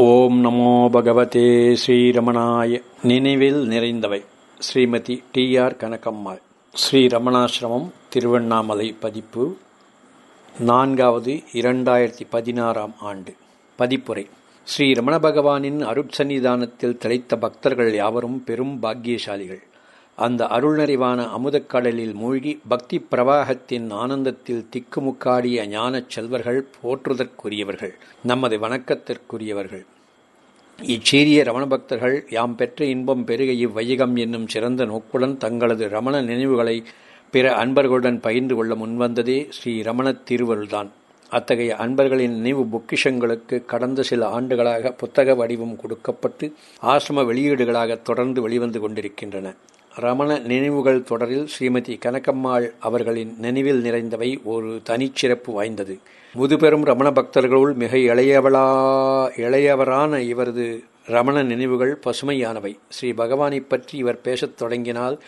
ஓம் நமோ பகவதே ஸ்ரீரமணாய. நினைவில் நிறைந்தவை. Shrimati T R Kanakammal. Sri Ramanasramam Tiruvannamalai பதிப்பு நான்காவது இரண்டாயிரத்தி பதினாறாம் ஆண்டு. பதிப்புரை. ஸ்ரீ ரமண பகவானின் அருட்சன்னிதானத்தில் திளைத்த பக்தர்கள் யாவரும் பெரும் பாக்கியசாலிகள். அந்த அருள்நறிவான அமுதக்கடலில் மூழ்கி பக்தி பிரவாகத்தின் ஆனந்தத்தில் திக்குமுக்காடிய ஞானச் செல்வர்கள் போற்றுதற்குரியவர்கள் நமது வணக்கத்திற்குரியவர்கள். இச்சீரிய ரமண பக்தர்கள் யாம் பெற்ற இன்பம் பெருக இவ்வையகம் என்னும் சிறந்த நோக்குடன் தங்களது ரமண நினைவுகளை பிற அன்பர்களுடன் பகிர்ந்து கொள்ள முன்வந்ததே ஸ்ரீ ரமண திருவருள்தான். அத்தகைய அன்பர்களின் நினைவு பொக்கிஷங்களுக்கு கடந்த சில ஆண்டுகளாக புத்தக வடிவம் கொடுக்கப்பட்டு ஆசிரம வெளியீடுகளாக தொடர்ந்து வெளிவந்து கொண்டிருக்கின்றன. ரமண நினைவுகள் தொடரில் ஸ்ரீமதி கனகம்மாள் அவர்களின் நினைவில் நிறைந்தவை ஒரு தனிச்சிறப்பு வாய்ந்தது. முதுபெரும் ரமண பக்தர்களுள் மிக இளையவளா இளையவரான இவரது ரமண நினைவுகள் பசுமையானவை. ஸ்ரீ பகவானை பற்றி இவர் பேசத் தொடங்கினால்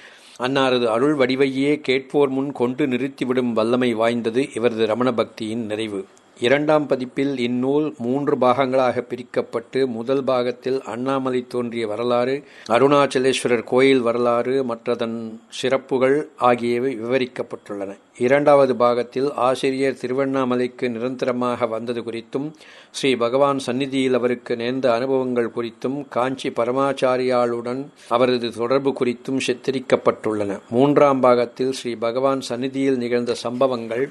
அன்னாரது அருள் வடிவையே கேட்போர் முன் கொண்டு நிறுத்திவிடும் வல்லமை வாய்ந்தது இவரது ரமண பக்தியின் நிறைவு. இரண்டாம் பதிப்பில் இந்நூல் மூன்று பாகங்களாக பிரிக்கப்பட்டு முதல் பாகத்தில் அண்ணாமலை தோன்றிய வரலாறு அருணாச்சலேஸ்வரர் கோயில் வரலாறு மற்றதன் சிறப்புகள் ஆகியவை விவரிக்கப்பட்டுள்ளன. இரண்டாவது பாகத்தில் ஆசிரியர் திருவண்ணாமலைக்கு நிரந்தரமாக வந்தது குறித்தும் ஸ்ரீ பகவான் சந்நிதியில் அவருக்கு நேர்ந்த அனுபவங்கள் குறித்தும் காஞ்சி பரமாச்சாரியாளுடன் அவரது தொடர்பு குறித்தும் சித்தரிக்கப்பட்டுள்ளன. மூன்றாம் பாகத்தில் ஸ்ரீ பகவான் சந்நிதியில் நிகழ்ந்த சம்பவங்கள்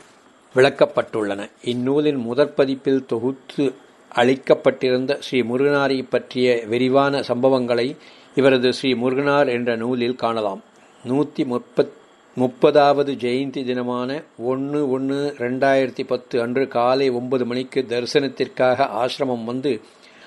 விளக்கப்பட்டுள்ளன. இந்நூலின் முதற் பதிப்பில் தொகுத்து அளிக்கப்பட்டிருந்த ஸ்ரீ முருகனாரை பற்றிய விரிவான சம்பவங்களை இவரது ஸ்ரீ முருகனார் என்ற நூலில் காணலாம். நூற்றி முப்பத் முப்பதாவது ஜெயந்தி தினமான ஒன்று ஒன்று ரெண்டாயிரத்தி பத்து அன்று காலை ஒன்பது மணிக்கு தரிசனத்திற்காக ஆசிரமம் வந்து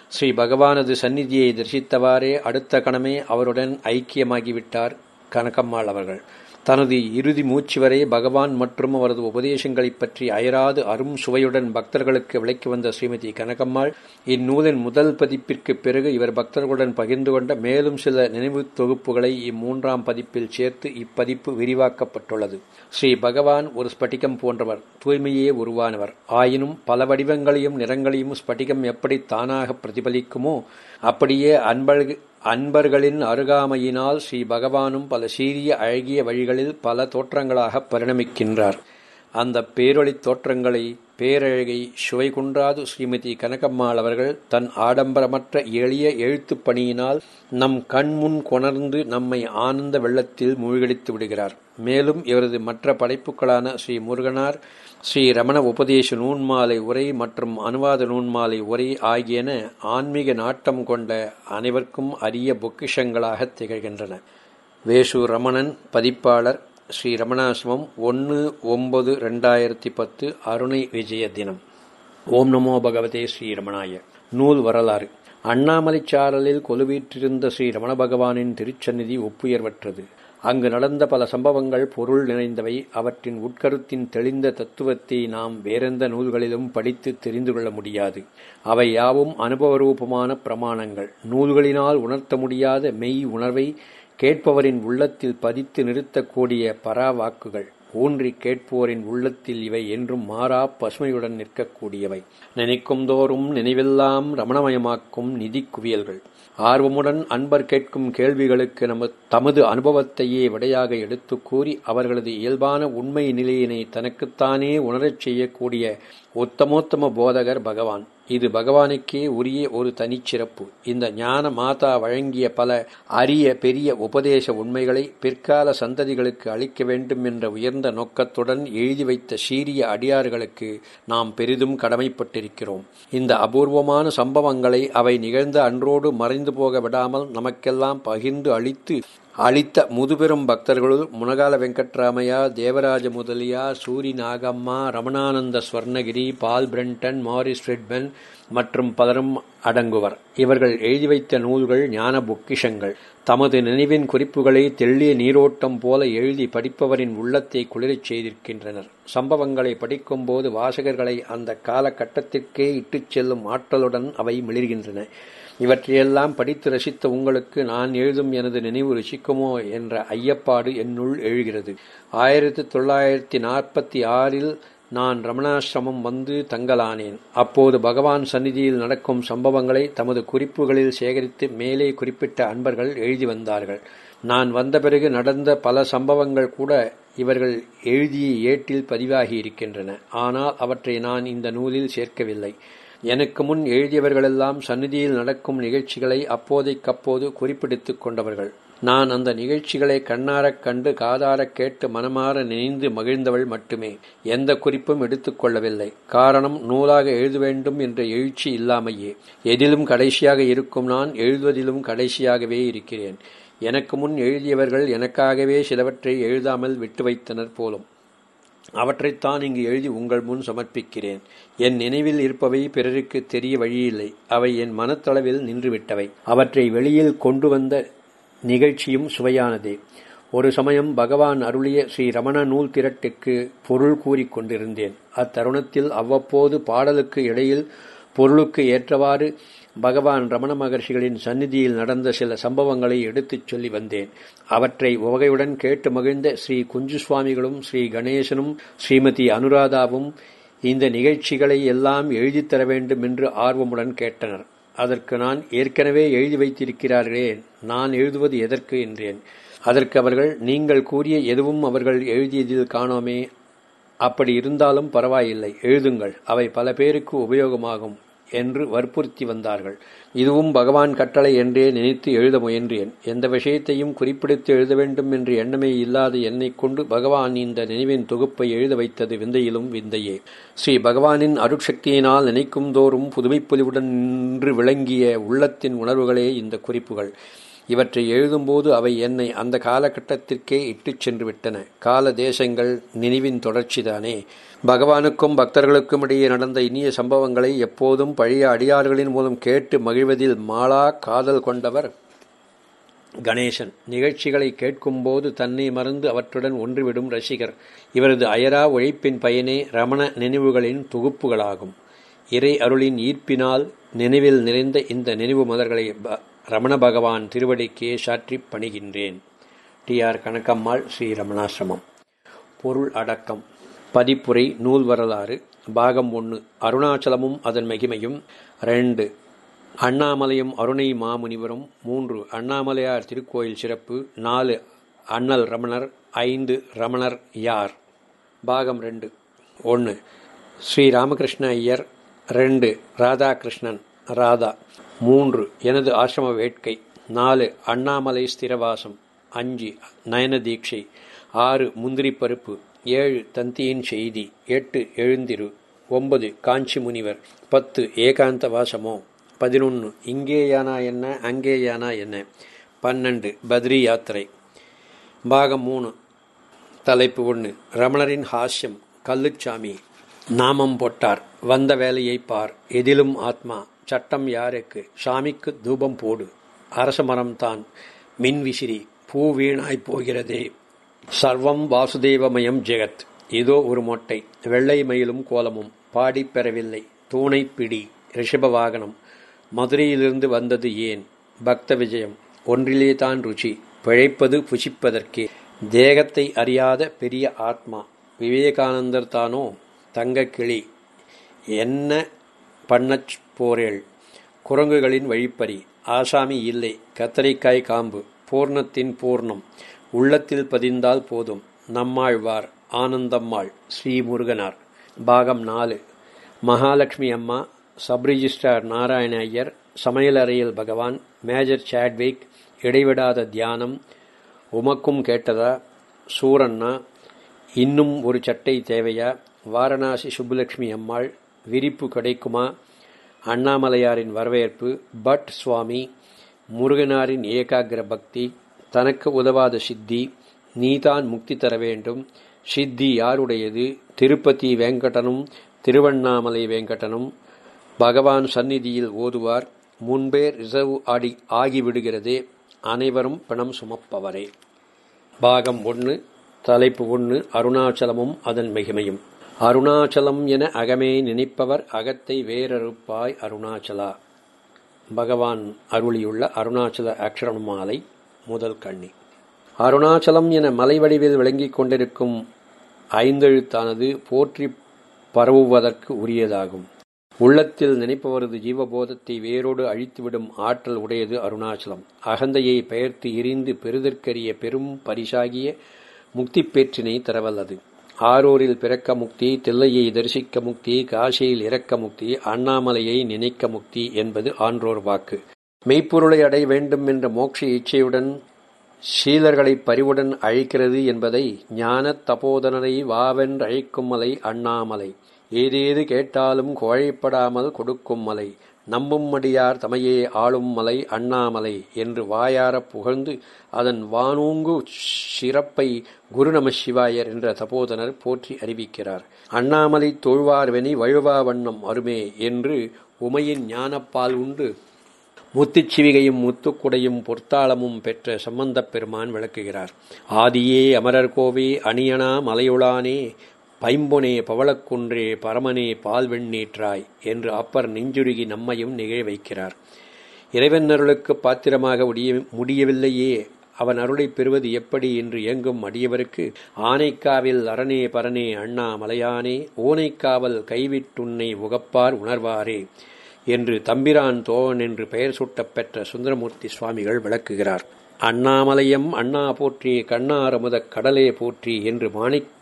ஸ்ரீ பகவானது சந்நிதியை தரிசித்தவாறே அடுத்த கணமே அவருடன் ஐக்கியமாகிவிட்டார் கனகம்மாள் அவர்கள். தனது இறுதி மூச்சு வரை பகவான் மற்றும் அவரது உபதேசங்களைப் பற்றி அயராது அரும் சுவையுடன் பக்தர்களுக்கு விளக்கி வந்த ஸ்ரீமதி கனகம்மாள் இந்நூலின் முதல் பதிப்பிற்கு பிறகு இவர் பக்தர்களுடன் பகிர்ந்து கொண்ட மேலும் சில நினைவு தொகுப்புகளை இம்மூன்றாம் பதிப்பில் சேர்த்து இப்பதிப்பு விரிவாக்கப்பட்டுள்ளது. ஸ்ரீ பகவான் ஒரு ஸ்பட்டிகம் போன்றவர் தூய்மையே உருவானவர். ஆயினும் பல வடிவங்களையும் நிறங்களையும் ஸ்பட்டிகம் எப்படி தானாக பிரதிபலிக்குமோ அப்படியே அன்பழகு அன்பர்களின் அருகாமையினால் ஸ்ரீ பகவானும் பல சீரிய அழகிய வழிகளில் பல தோற்றங்களாக பரிணமிக்கின்றார். அந்த பேரொழித் தோற்றங்களை பேரழகை சுவை குன்றாது ஸ்ரீமதி கனகம்மாள் அவர்கள் தன் ஆடம்பரமற்ற எளிய எழுத்துப் பணியினால் நம் கண்முன் கொணர்ந்து நம்மை ஆனந்த வெள்ளத்தில் மூழ்கடித்து விடுகிறார். மேலும் இவரது மற்ற படைப்புகளான ஸ்ரீ முருகனார் ஸ்ரீ ரமண உபதேச நூன்மாலை உரை மற்றும் அனுவாத நூன்மாலை உரை ஆகியன ஆன்மீக நாட்டம் கொண்ட அனைவருக்கும் அரிய பொக்கிஷங்களாக திகழ்கின்றன. வேசு ரமணன் பதிப்பாளர் ஸ்ரீ ரமணாசிரமம் ஒன்று ஒன்பது ரெண்டாயிரத்தி பத்து அருணை விஜய தினம். ஓம் நமோ பகவதே ஸ்ரீ ரமணாய. நூல் வரலாறு. அண்ணாமலை சாரலில் கொலுவீற்றிருந்த ஸ்ரீ ரமண பகவானின் திருச்சந்நிதி ஒப்புயர்வற்றது. அங்கு நடந்த பல சம்பவங்கள் பொருள் நிறைந்தவை அவற்றின் உட்கருத்தின் தெளிந்த தத்துவத்தை நாம் வேறெந்த நூல்களிலும் படித்து தெரிந்து கொள்ள முடியாது. அவை யாவும் அனுபவரூபமான பிரமாணங்கள். நூல்களினால் உணர்த்த முடியாத மெய் உணர்வை கேட்பவரின் உள்ளத்தில் பதித்து நிறுத்தக்கூடிய பராவாக்குகள். ஊன்றி கேட்போரின் உள்ளத்தில் இவை என்றும் மாறா பசுமையுடன் நிற்கக்கூடியவை. நினைக்கும் தோறும் நினைவெல்லாம் ரமணமயமாக்கும் நிதி குவியல்கள் ஆர்வமுடன் அன்பர் கேட்கும் கேள்விகளுக்கு நம தமது அனுபவத்தையே விடையாக எடுத்து கூறி அவர்களது இயல்பான உண்மை நிலையினை தனக்குத்தானே உணரச் செய்யக்கூடிய உத்தமோத்தம போதகர் பகவான். இது பகவானுக்கே உரிய ஒரு தனிச்சிறப்பு. இந்த ஞான மாதா வழங்கிய பல அரிய பெரிய உபதேச உண்மைகளை பிற்கால சந்ததிகளுக்கு அளிக்க வேண்டும் என்ற உயர்ந்த நோக்கத்துடன் எழுதி வைத்த சீரிய அடியார்களுக்கு நாம் பெரிதும் கடமைப்பட்டிருக்கிறோம். இந்த அபூர்வமான சம்பவங்களை அவை நிகழ்ந்த அன்றோடு மறைந்து போக விடாமல் நமக்கெல்லாம் பகிர்ந்து அளித்து அளித்த முதுபெரும் பக்தர்களுள் Munagala Venkataramiah Devaraja Mudaliar Suri Nagamma Ramanananda Swarnagiri Paul Brunton Maurice Frydman மற்றும் பலரும் அடங்குவர். இவர்கள் எழுதி வைத்த நூல்கள் ஞான பொக்கிஷங்கள். தமது நினைவின் குறிப்புகளை தெள்ளிய நீரோட்டம் போல எழுதி படிப்பவரின் உள்ளத்தை குளிரச் செய்திருக்கின்றனர். சம்பவங்களை படிக்கும்போது வாசகர்களை அந்த காலகட்டத்திற்கே இட்டுச் செல்லும் ஆற்றலுடன் அவை மிளிர்கின்றன. இவற்றையெல்லாம் படித்து ரசித்த உங்களுக்கு நான் எழுதும் எனது நினைவு ருசிக்குமோ என்ற ஐயப்பாடு என்னுள் எழுகிறது. ஆயிரத்தி தொள்ளாயிரத்தி நாற்பத்தி ஆறில் நான் ரமணாசிரமம் வந்து தங்கலானேன். அப்போது பகவான் சந்நிதியில் நடக்கும் சம்பவங்களை தமது குறிப்புகளில் சேகரித்து மேலே குறிப்பிட்ட அன்பர்கள் எழுதி வந்தார்கள். நான் வந்த பிறகு நடந்த பல சம்பவங்கள் கூட இவர்கள் எழுதிய ஏட்டில் பதிவாகி இருக்கின்றன. ஆனால் அவற்றை நான் இந்த நூலில் சேர்க்கவில்லை. எனக்கு முன் எழுதியவர்களெல்லாம் சந்நிதியில் நடக்கும் நிகழ்ச்சிகளை அப்போதைக்கப்போது குறிப்பிடுத்துக் கொண்டவர்கள். நான் அந்த நிகழ்ச்சிகளை கண்ணாரக் கண்டு காதாரக் கேட்டு மனமாற நினைந்து மகிழ்ந்தவள் மட்டுமே. எந்த குறிப்பும் எடுத்துக்கொள்ளவில்லை காரணம் நூலாக எழுத வேண்டும் என்ற எழுச்சி இல்லாமையே. எதிலும் கடைசியாக இருக்கும் நான் எழுதுவதிலும் கடைசியாகவே இருக்கிறேன். எனக்கு முன் எழுதியவர்கள் எனக்காகவே சிலவற்றை எழுதாமல் விட்டு வைத்தனர் போலும். அவற்றைத்தான் இங்கு எழுதி உங்கள் முன் சமர்ப்பிக்கிறேன். என் நினைவில் இருப்பவை பிறருக்கு தெரிய வழியில்லை. அவை என் மனத்தளவில் நின்றுவிட்டவை. அவற்றை வெளியில் கொண்டு வந்த நிகழ்ச்சியும் சுவையானதே. ஒரு சமயம் பகவான் அருளிய ஸ்ரீ ரமண நூல் திரட்டுக்கு பொருள் கூறிக் கொண்டிருந்தேன். அத்தருணத்தில் அவ்வப்போது பாடலுக்கு இடையில் பொருளுக்கு ஏற்றவாறு பகவான் ரமண மகர்ஷிகளின் சந்நிதியில் நடந்த சில சம்பவங்களை எடுத்துச் சொல்லி வந்தேன். அவற்றை உவகையுடன் கேட்டு மகிழ்ந்த ஸ்ரீ குஞ்சு சுவாமிகளும் ஸ்ரீ கணேசனும் ஸ்ரீமதி அனுராதாவும் இந்த நிகழ்ச்சிகளை எல்லாம் எழுதித் தர வேண்டும் என்று ஆர்வமுடன் கேட்டனர். அதற்கு நான் ஏற்கனவே எழுதி வைத்திருக்கிறார்களே நான் எழுதுவது எதற்கு என்றேன். அதற்கு அவர்கள் நீங்கள் கூறிய எதுவும் அவர்கள் எழுதியதில் காணோமே. அப்படி இருந்தாலும் பரவாயில்லை எழுதுங்கள். அவை பல பேருக்கு உபயோகமாகும் என்று வற்புறுத்தி வந்தார்கள். இதுவும் பகவான் கட்டளை என்றே நினைத்து எழுத முயன்றேன். எந்த விஷயத்தையும் குறிப்பிடுத்து எழுத வேண்டும் என்று எண்ணமே இல்லாத என்னைக் கொண்டு பகவான் இந்த நினைவின் தொகுப்பை எழுத வைத்தது விந்தையிலும் விந்தையே. ஸ்ரீ பகவானின் அருட்சக்தியினால் நினைக்கும் தோறும் புதுமைப்பொலிவுடன் நின்று விளங்கிய உள்ளத்தின் உணர்வுகளே இந்த குறிப்புகள். இவற்றை எழுதும்போது அவை என்னை அந்த காலகட்டத்திற்கே இட்டுச் சென்று விட்டன கால தேசங்கள் நினைவின் தொடர்ச்சிதானே. பகவானுக்கும் பக்தர்களுக்கும் இடையே நடந்த இனிய சம்பவங்களை எப்போதும் பழைய அடியார்களின் மூலம் கேட்டு மகிழ்வதில் மாலா காதல் கொண்டவர் கணேசன். நிகழ்ச்சிகளை கேட்கும்போது தன்னை மறந்து அவற்றுடன் ஒன்றுவிடும் ரசிகர். இவரது அயரா உழைப்பின் பயனே ரமண நினைவுகளின் தொகுப்புகளாகும். இறை அருளின் ஈர்ப்பினால் நினைவில் நிறைந்த இந்த நினைவு மலர்களை ரமண பகவான் திருவடிக்கே சாற்றி பணிகின்றேன். டி. ஆர். கணக்கம்மாள் ஸ்ரீ ரமணாசிரமம். பொருள் அடக்கம். பதிப்புரை நூல் வரலாறு. பாகம் ஒன்று அருணாச்சலமும் அதன் மகிமையும். ரெண்டு அண்ணாமலையும் அருணை மாமுனிவரும். மூன்று அண்ணாமலையார் திருக்கோயில் சிறப்பு. நாலு அண்ணல் ரமணர். ஐந்து ரமணர் யார்? பாகம் ரெண்டு ஒன்று ஸ்ரீ ராமகிருஷ்ண ஐயர். ரெண்டு ராதாகிருஷ்ணன் ராதா. மூன்று. எனது ஆசிரம வேட்கை. நாலு அண்ணாமலை ஸ்திரவாசம். அஞ்சு நயன தீட்சை. ஆறு முந்திரி பருப்பு ஏழு தந்தியின் செய்தி. எட்டு எழுந்திரு. ஒன்பது காஞ்சி முனிவர். பத்து ஏகாந்த வாசமோ. பதினொன்று இங்கேயானா என்ன அங்கேயானா என்ன. பன்னெண்டு பத்ரி யாத்திரை. பாகம் மூணு. தலைப்பு ஒன்று ரமணரின் ஹாஸ்யம் கல்லுச்சாமி நாமம் போட்டார். வந்த வேலையை பார். எதிலும் ஆத்மா. சட்டம் யாருக்கு? சாமிக்கு தூபம் போடு. அரச மரம்தான் மின் விசிறி பூ வீணாய் போகிறதே. சர்வம் வாசுதேவமயம் ஜெகத். இதோ ஒரு மொட்டை. வெள்ளை மயிலும் கோலமும். பாடி பெறவில்லை. தூணை பிடி. ரிஷப வாகனம். மதுரையிலிருந்து வந்தது ஏன்? பக்த விஜயம். ஒன்றிலே தான் ருச்சி. பிழைப்பது புசிப்பதற்கே. தேகத்தை அறியாத பெரிய ஆத்மா. விவேகானந்தர் தானோ? தங்கக்கிளி என்ன பண்ணச் போரேள். குரங்குகளின் வழிப்பறி. ஆசாமி இல்லை. கத்தரிக்காய் காம்பு. பூர்ணத்தின் பூர்ணம். உள்ளத்தில் பதிந்தால் போதும். நம்மாழ்வார். ஆனந்தம்மாள். ஸ்ரீமுருகனார். பாகம் நாலு. மகாலட்சுமி அம்மா சப் ரிஜிஸ்ட்ரார் நாராயண ஐயர் சமையலறையில் பகவான் மேஜர் சாட்விக் இடைவிடாத தியானம் உமக்கும் கேட்டதா? சூரண்ணா இன்னும் ஒரு சட்டை தேவையா? வாரணாசி சுப்புலட்சுமி அம்மாள் விரிப்பு கிடைக்குமா? அண்ணாமலையாரின் வரவேற்பு பட் சுவாமி முருகனாரின் ஏகாகிர பக்தி தனக்கு உதவாத சித்தி நீதான் முக்தி தர வேண்டும். சித்தி யாருடையது? திருப்பதி வேங்கடனும் திருவண்ணாமலை வேங்கடனும். பகவான் சந்நிதியில் ஓதுவார் முன்பே ரிசர்வ் ஆடி ஆகிவிடுகிறதே அனைவரும் பணம் சுமப்பவரே. பாகம் ஒன்று தலைப்பு ஒன்று அருணாச்சலமும் அதன் மிகுமையும். அருணாச்சலம் என அகமே நினைப்பவர் அகத்தை வேறறுப்பாய் அருணாச்சலா. பகவான் அருளியுள்ள அருணாச்சல அக்ஷரமாலை முதல் கண்ணி. அருணாச்சலம் என மலை வடிவில் விளங்கிக் கொண்டிருக்கும் ஐந்தெழுத்தானது போற்றி பரவுவதற்கு உரியதாகும். உள்ளத்தில் நினைப்பவரது ஜீவபோதத்தை வேரோடு அழித்துவிடும் ஆற்றல் உடையது அருணாச்சலம். அகந்தையை பெயர்த்து எரிந்து பெருதற்கரிய பெரும் பரிசாகிய முக்தி பேற்றினை தரவல்லது. ஆரூரில் பிறக்க முக்தி தில்லையை தரிசிக்க முக்தி காசியில் இறக்க முக்தி அண்ணாமலையை நினைக்க முக்தி என்பது ஆன்றோர் வாக்கு. மெய்ப்பொருளை அடைய வேண்டும் என்ற மோட்ச இச்சையுடன் சீலர்களை பரிவுடன் அழைக்கிறது என்பதை ஞான தபோதனரை வாவென்று அழைக்கும் மலை அண்ணாமலை. ஏதேது கேட்டாலும் கோழைப்படாமல் கொடுக்கும் மலை. நம்பும்மடியார் தமையே ஆளும் மலை அண்ணாமலை என்று வாயாரப் புகழ்ந்து அதன் வானூங்கு சிறப்பை குரு நம சிவாயர் என்ற தபோதனர் போற்றி அறிவிக்கிறார். அண்ணாமலை தொழுவார்வெனி வழுவா வண்ணம் அருமே என்று உமையின் ஞானப்பால் உண்டு. முத்துச்சிவிகையும் முத்துக்குடையும் பொற்தாளமும் பெற்ற சம்பந்தப் பெருமான் விளக்குகிறார். ஆதியே அமரர் கோவே அணியனா மலையுளானே பைம்பொனே பவளக்குன்றே பரமனே பால்வெண்ணீற்றாய் என்று அப்பர் நெஞ்சுருகி நம்மையும் நிகழ வைக்கிறார். இறைவன் அருளுக்கு பாத்திரமாக முடிய முடியவில்லையே. அவன் அருளை பெறுவது எப்படி என்று இயங்கும் அடியவருக்கு ஆனைக்காவில் அரணே பரனே அண்ணா மலையானே ஓனைக்காவல் கைவிட்டுன்னை உகப்பார் உணர்வாரே என்று தம்பிரான் தோவன் என்று பெயர் சூட்டப் பெற்ற சுந்தரமூர்த்தி சுவாமிகள் விளக்குகிறார். அண்ணாமலையம் அண்ணா போற்றி கண்ணாரமுதக் கடலே போற்றி என்று மாணிக்க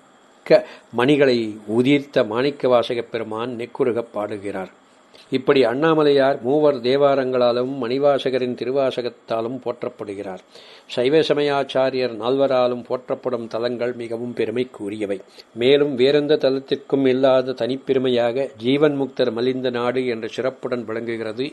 மணிகளை உதிர்த்த மாணிக்க வாசகப் பெருமான் நெக்குருகப் பாடுகிறார். இப்படி அண்ணாமலையார் மூவர் தேவாரங்களாலும் மணிவாசகரின் திருவாசகத்தாலும் போற்றப்படுகிறார். சைவ சமயாச்சாரியர் நால்வராலும் போற்றப்படும் தலங்கள் மிகவும் பெருமைக்குரியவை. மேலும் வேறெந்த தலத்திற்கும் இல்லாத தனிப்பெருமையாக ஜீவன் முக்தர் மலிந்த நாடு என்ற சிறப்புடன் விளங்குகிறது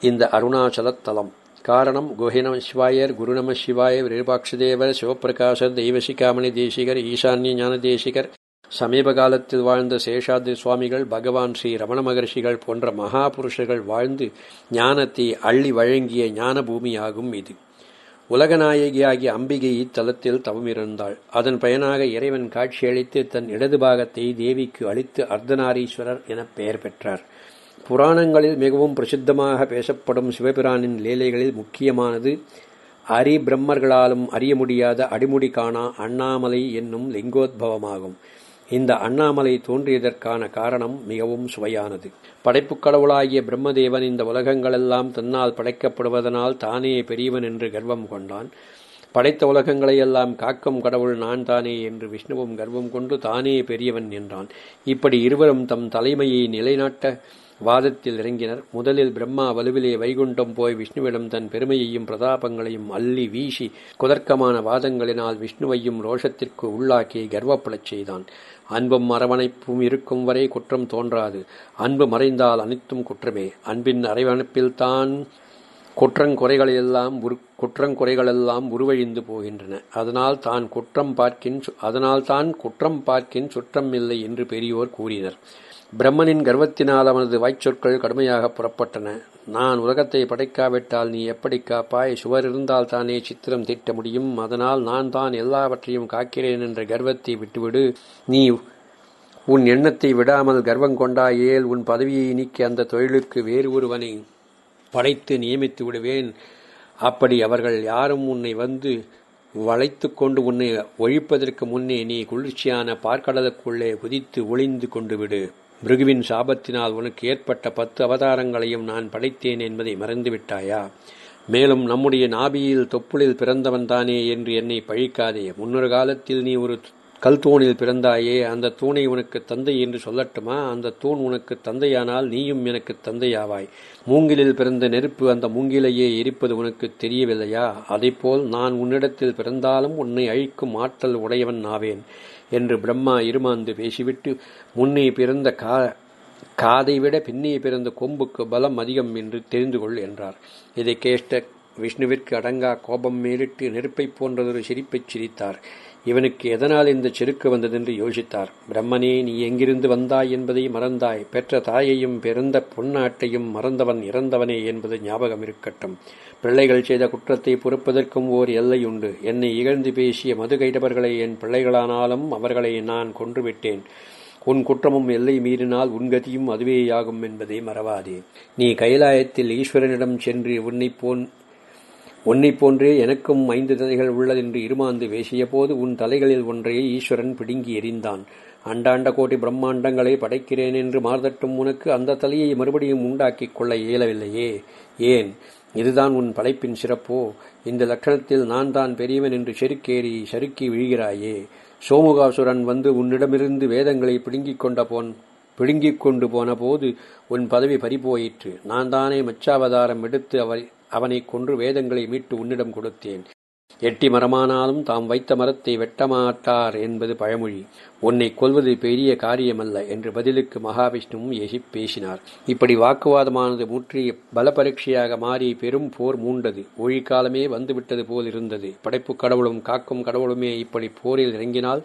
இந்த அருணாச்சல தலம். காரணம் குஹிநம சிவாயர் குருநம சிவாயர் விருபாட்சதேவர் சிவபிரகாசர் தெய்வசிகாமணி தேசிகர் ஈசான்ய ஞான தேசிகர் சமீப காலத்தில் வாழ்ந்த சேஷாத்ரி சுவாமிகள் பகவான் ஸ்ரீ ரமண மகர்ஷிகள் போன்ற மகாபுருஷர்கள் வாழ்ந்து ஞானத்தை அள்ளி வழங்கிய ஞான பூமியாகும் இது. உலகநாயகியாகிய அம்பிகை இத்தலத்தில் தவமிருந்தாள். அதன் பயனாக இறைவன் காட்சியளித்து தன் இடது பாகத்தை தேவிக்கு அளித்து அர்த்தநாரீஸ்வரர் என பெயர் பெற்றார். புராணங்களில் மிகவும் பிரசித்தமாக பேசப்படும் சிவபிரானின் லீலைகளில் முக்கியமானது அரி பிரம்மர்களாலும் அறிய முடியாத அடிமுடி காணா அண்ணாமலை என்னும் லிங்கோத்பவமாகும். இந்த அண்ணாமலை தோன்றியதற்கான காரணம் மிகவும் சுவையானது. படைப்புக் கடவுளாகிய பிரம்மதேவன் இந்த உலகங்களெல்லாம் தன்னால் படைக்கப்படுவதனால் தானே பெரியவன் என்று கர்வம் கொண்டான். படைத்த உலகங்களையெல்லாம் காக்கும் கடவுள் நான் தானே என்று விஷ்ணுவும் கர்வம் கொண்டு தானே பெரியவன் என்றான். இப்படி இருவரும் தம் தலைமையை நிலைநாட்ட வாதத்தில் இறங்கினர். முதலில் பிரம்மா வலுவிலே வைகுண்டம் போய் விஷ்ணுவிடம் தன் பெருமையையும் பிரதாபங்களையும் அள்ளி வீசி குதர்க்கமான வாதங்களினால் விஷ்ணுவையும் ரோஷத்திற்கு உள்ளாக்கி கர்வப்படச் செய்தான். அன்பும் அரவணைப்பும் இருக்கும் வரை குற்றம் தோன்றாது. அன்பு மறைந்தால் அனைத்தும் குற்றமே. அன்பின் அரவணைப்பில்தான் குற்றங்குறைகளெல்லாம் உரு குற்றங்குறைகளெல்லாம் உருவழிந்து போகின்றன. அதனால் தான் குற்றம் பார்க்கின் அதனால் தான் குற்றம் பார்க்கின் சுற்றம் இல்லை என்று பெரியோர் கூறினர். பிரம்மனின் கர்வத்தினால் அவனது வாய்ச்சொற்கள் கடுமையாக புறப்பட்டன. நான் உலகத்தை படைக்காவிட்டால் நீ எப்படி காப்பாய்? சுவர் இருந்தால் தானே சித்திரம் தீட்ட முடியும். அதனால் நான் தான் எல்லாவற்றையும் காக்கிறேன் என்ற கர்வத்தை விட்டுவிடு. நீ உன் எண்ணத்தை விடாமல் கர்வம் கொண்டாயேல் உன் பதவியை நீக்கி அந்த தொழிலுக்கு வேறு ஒருவனை படைத்து நியமித்து விடுவேன். அப்படி அவர்கள் யாரும் உன்னை வந்து வளைத்து கொண்டு உன்னை ஒழிப்பதற்கு முன்னே நீ குளிர்ச்சியான பார்க்கடலுக்குள்ளே குதித்து ஒளிந்து கொண்டு விடு. மிருகுவின் சாபத்தினால் உனக்கு ஏற்பட்ட பத்து அவதாரங்களையும் நான் படைத்தேன் என்பதை மறந்துவிட்டாயா? மேலும் நம்முடைய நாபியில் தொப்புளில் பிறந்தவன் தானே என்று என்னை பழிக்காதே. முன்னொரு காலத்தில் நீ ஒரு கல் தூணில் பிறந்தாயே அந்த தூணை உனக்கு தந்தை என்று சொல்லட்டுமா? அந்த தூண் உனக்கு தந்தையானால் நீயும் எனக்கு தந்தையாவாய். மூங்கிலில் பிறந்த நெருப்பு அந்த மூங்கிலையே எரிப்பது உனக்கு தெரியவில்லையா? அதைப்போல் நான் உன்னிடத்தில் பிறந்தாலும் உன்னை அழிக்கும் ஆற்றல் உடையவன் ஆவேன். என்று பிரம்மா இருமாந்து பேசிவிட்டு முன்னே பிறந்த கா காதை விட பின்னே பிறந்த கொம்புக்கு பலம் அதிகம் என்று தெரிந்து கொள் என்றார். இதை கேட்ட விஷ்ணுவிற்கு அடங்கா கோபம் மேலிட்டு நெருப்பைப் போன்றதொரு சிரிப்பைச் சிரித்தார். இவனுக்கு எதனால் இந்த செருக்கு வந்ததென்று யோசித்தார். பிரம்மனே நீ எங்கிருந்து வந்தாய் என்பதை மறந்தாய். பெற்ற தாயையும் பிறந்த பொன்னாட்டையும் மறந்தவன் இறந்தவனே என்பது ஞாபகம் இருக்கட்டும் பிள்ளைகள் செய்த குற்றத்தை பொறுப்பதற்கும் ஓர் எல்லை உண்டு என்னை இகழ்ந்து பேசிய மதுகைடவர்களை என் பிள்ளைகளானாலும் அவர்களை நான் கொன்றுவிட்டேன். உன் குற்றமும் எல்லை மீறினால் உன்கதியும் அதுவேயாகும் என்பதை மறவாதே. நீ கைலாயத்தில் ஈஸ்வரனிடம் சென்று உன்னை போன் உன்னைப் போன்றே எனக்கும் ஐந்து தலைகள் உள்ளதென்று இருமாந்து பேசிய போது உன் தலைகளில் ஒன்றையே ஈஸ்வரன் பிடுங்கி எறிந்தான். அண்டாண்ட கோடி பிரம்மாண்டங்களை படைக்கிறேன் என்று மார்தட்டும் உனக்கு அந்த தலையை மறுபடியும் உண்டாக்கிக் கொள்ள இயலவில்லையே. ஏன்? இதுதான் உன் படைப்பின் சிறப்போ? இந்த லட்சணத்தில் நான் தான் பெரியவன் என்று செருக்கேறி சறுக்கி விழுகிறாயே. சோமுகாசுரன் வந்து உன்னிடமிருந்து வேதங்களை பிடுங்கிக் கொண்ட போன் பிடுங்கிக் கொண்டு போன போது உன் பதவி பறிபோயிற்று. நான் தானே மச்சாவதாரம் எடுத்து அவரை அவனை கொன்று வேதங்களை மீட்டு உன்னிடம் கொடுத்தேன். எட்டி மரமானாலும் தாம் வைத்த மரத்தை வெட்டமாட்டார் என்பது பழமொழி. உன்னை கொல்வது பெரிய காரியமல்ல என்று பதிலுக்கு மகாவிஷ்ணுவும் எகி பேசினார். இப்படி வாக்குவாதமானது முற்றி பலபரீட்சையாக மாறி பெரும் போர் மூண்டது. ஒழிக்காலமே வந்துவிட்டது போல் இருந்தது படைப்பு கடவுளும் காக்கும் கடவுளுமே இப்படி போரில் இறங்கினால்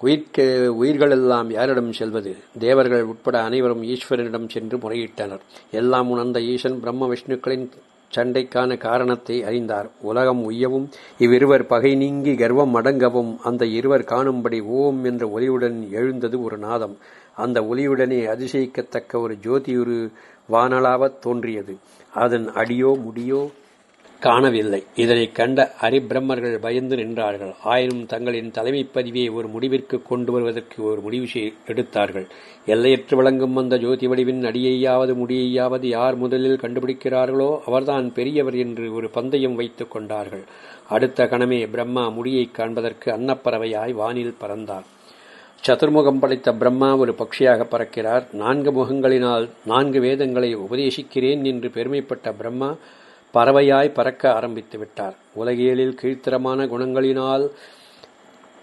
உயிர்க்க உயிர்களெல்லாம் யாரிடம் செல்வது? தேவர்கள் உட்பட அனைவரும் ஈஸ்வரனிடம் சென்று முறையிட்டனர். எல்லாம் உணர்ந்த ஈசன் பிரம்ம விஷ்ணுக்களின் சண்டைக்கான காரணத்தை அறிந்தார். உலகம் உய்யவும் இவ்விருவர் பகை நீங்கி கர்வம் அடங்கவும் அந்த இருவர் காணும்படி ஓம் என்ற ஒலியுடன் எழுந்தது ஒரு நாதம். அந்த ஒலியுடனே அதிசயிக்கத்தக்க ஒரு ஜோதியுரு வானலாவத் தோன்றியது. அதன் அடியோ முடியோ காணவில்லை. இதனைக் கண்ட அரிபிரம்மர்கள் பயந்து நின்றார்கள். ஆயினும் தங்களின் தலைமைப் பதிவியை ஒரு முடிவிற்கு கொண்டு வருவதற்கு ஒரு முடிவு எடுத்தார்கள். எல்லையற்று விளங்கும் அந்த ஜோதி வடிவின் அடியையாவது முடியையாவது யார் முதலில் கண்டுபிடிக்கிறார்களோ அவர்தான் பெரியவர் என்று ஒரு பந்தயம் வைத்துக் கொண்டார்கள். அடுத்த கணமே பிரம்மா முடியைக் காண்பதற்கு அன்னப்பறவையாய் வானில் பறந்தார். சதுர்முகம் படைத்த பிரம்மா ஒரு பக்ஷியாக பறக்கிறார். நான்கு முகங்களினால் நான்கு வேதங்களை உபதேசிக்கிறேன் என்று பெருமைப்பட்ட பிரம்மா பறவையாய் பறக்க ஆரம்பித்து விட்டார். உலகியலில் கீழ்த்தரமான குணங்களினால்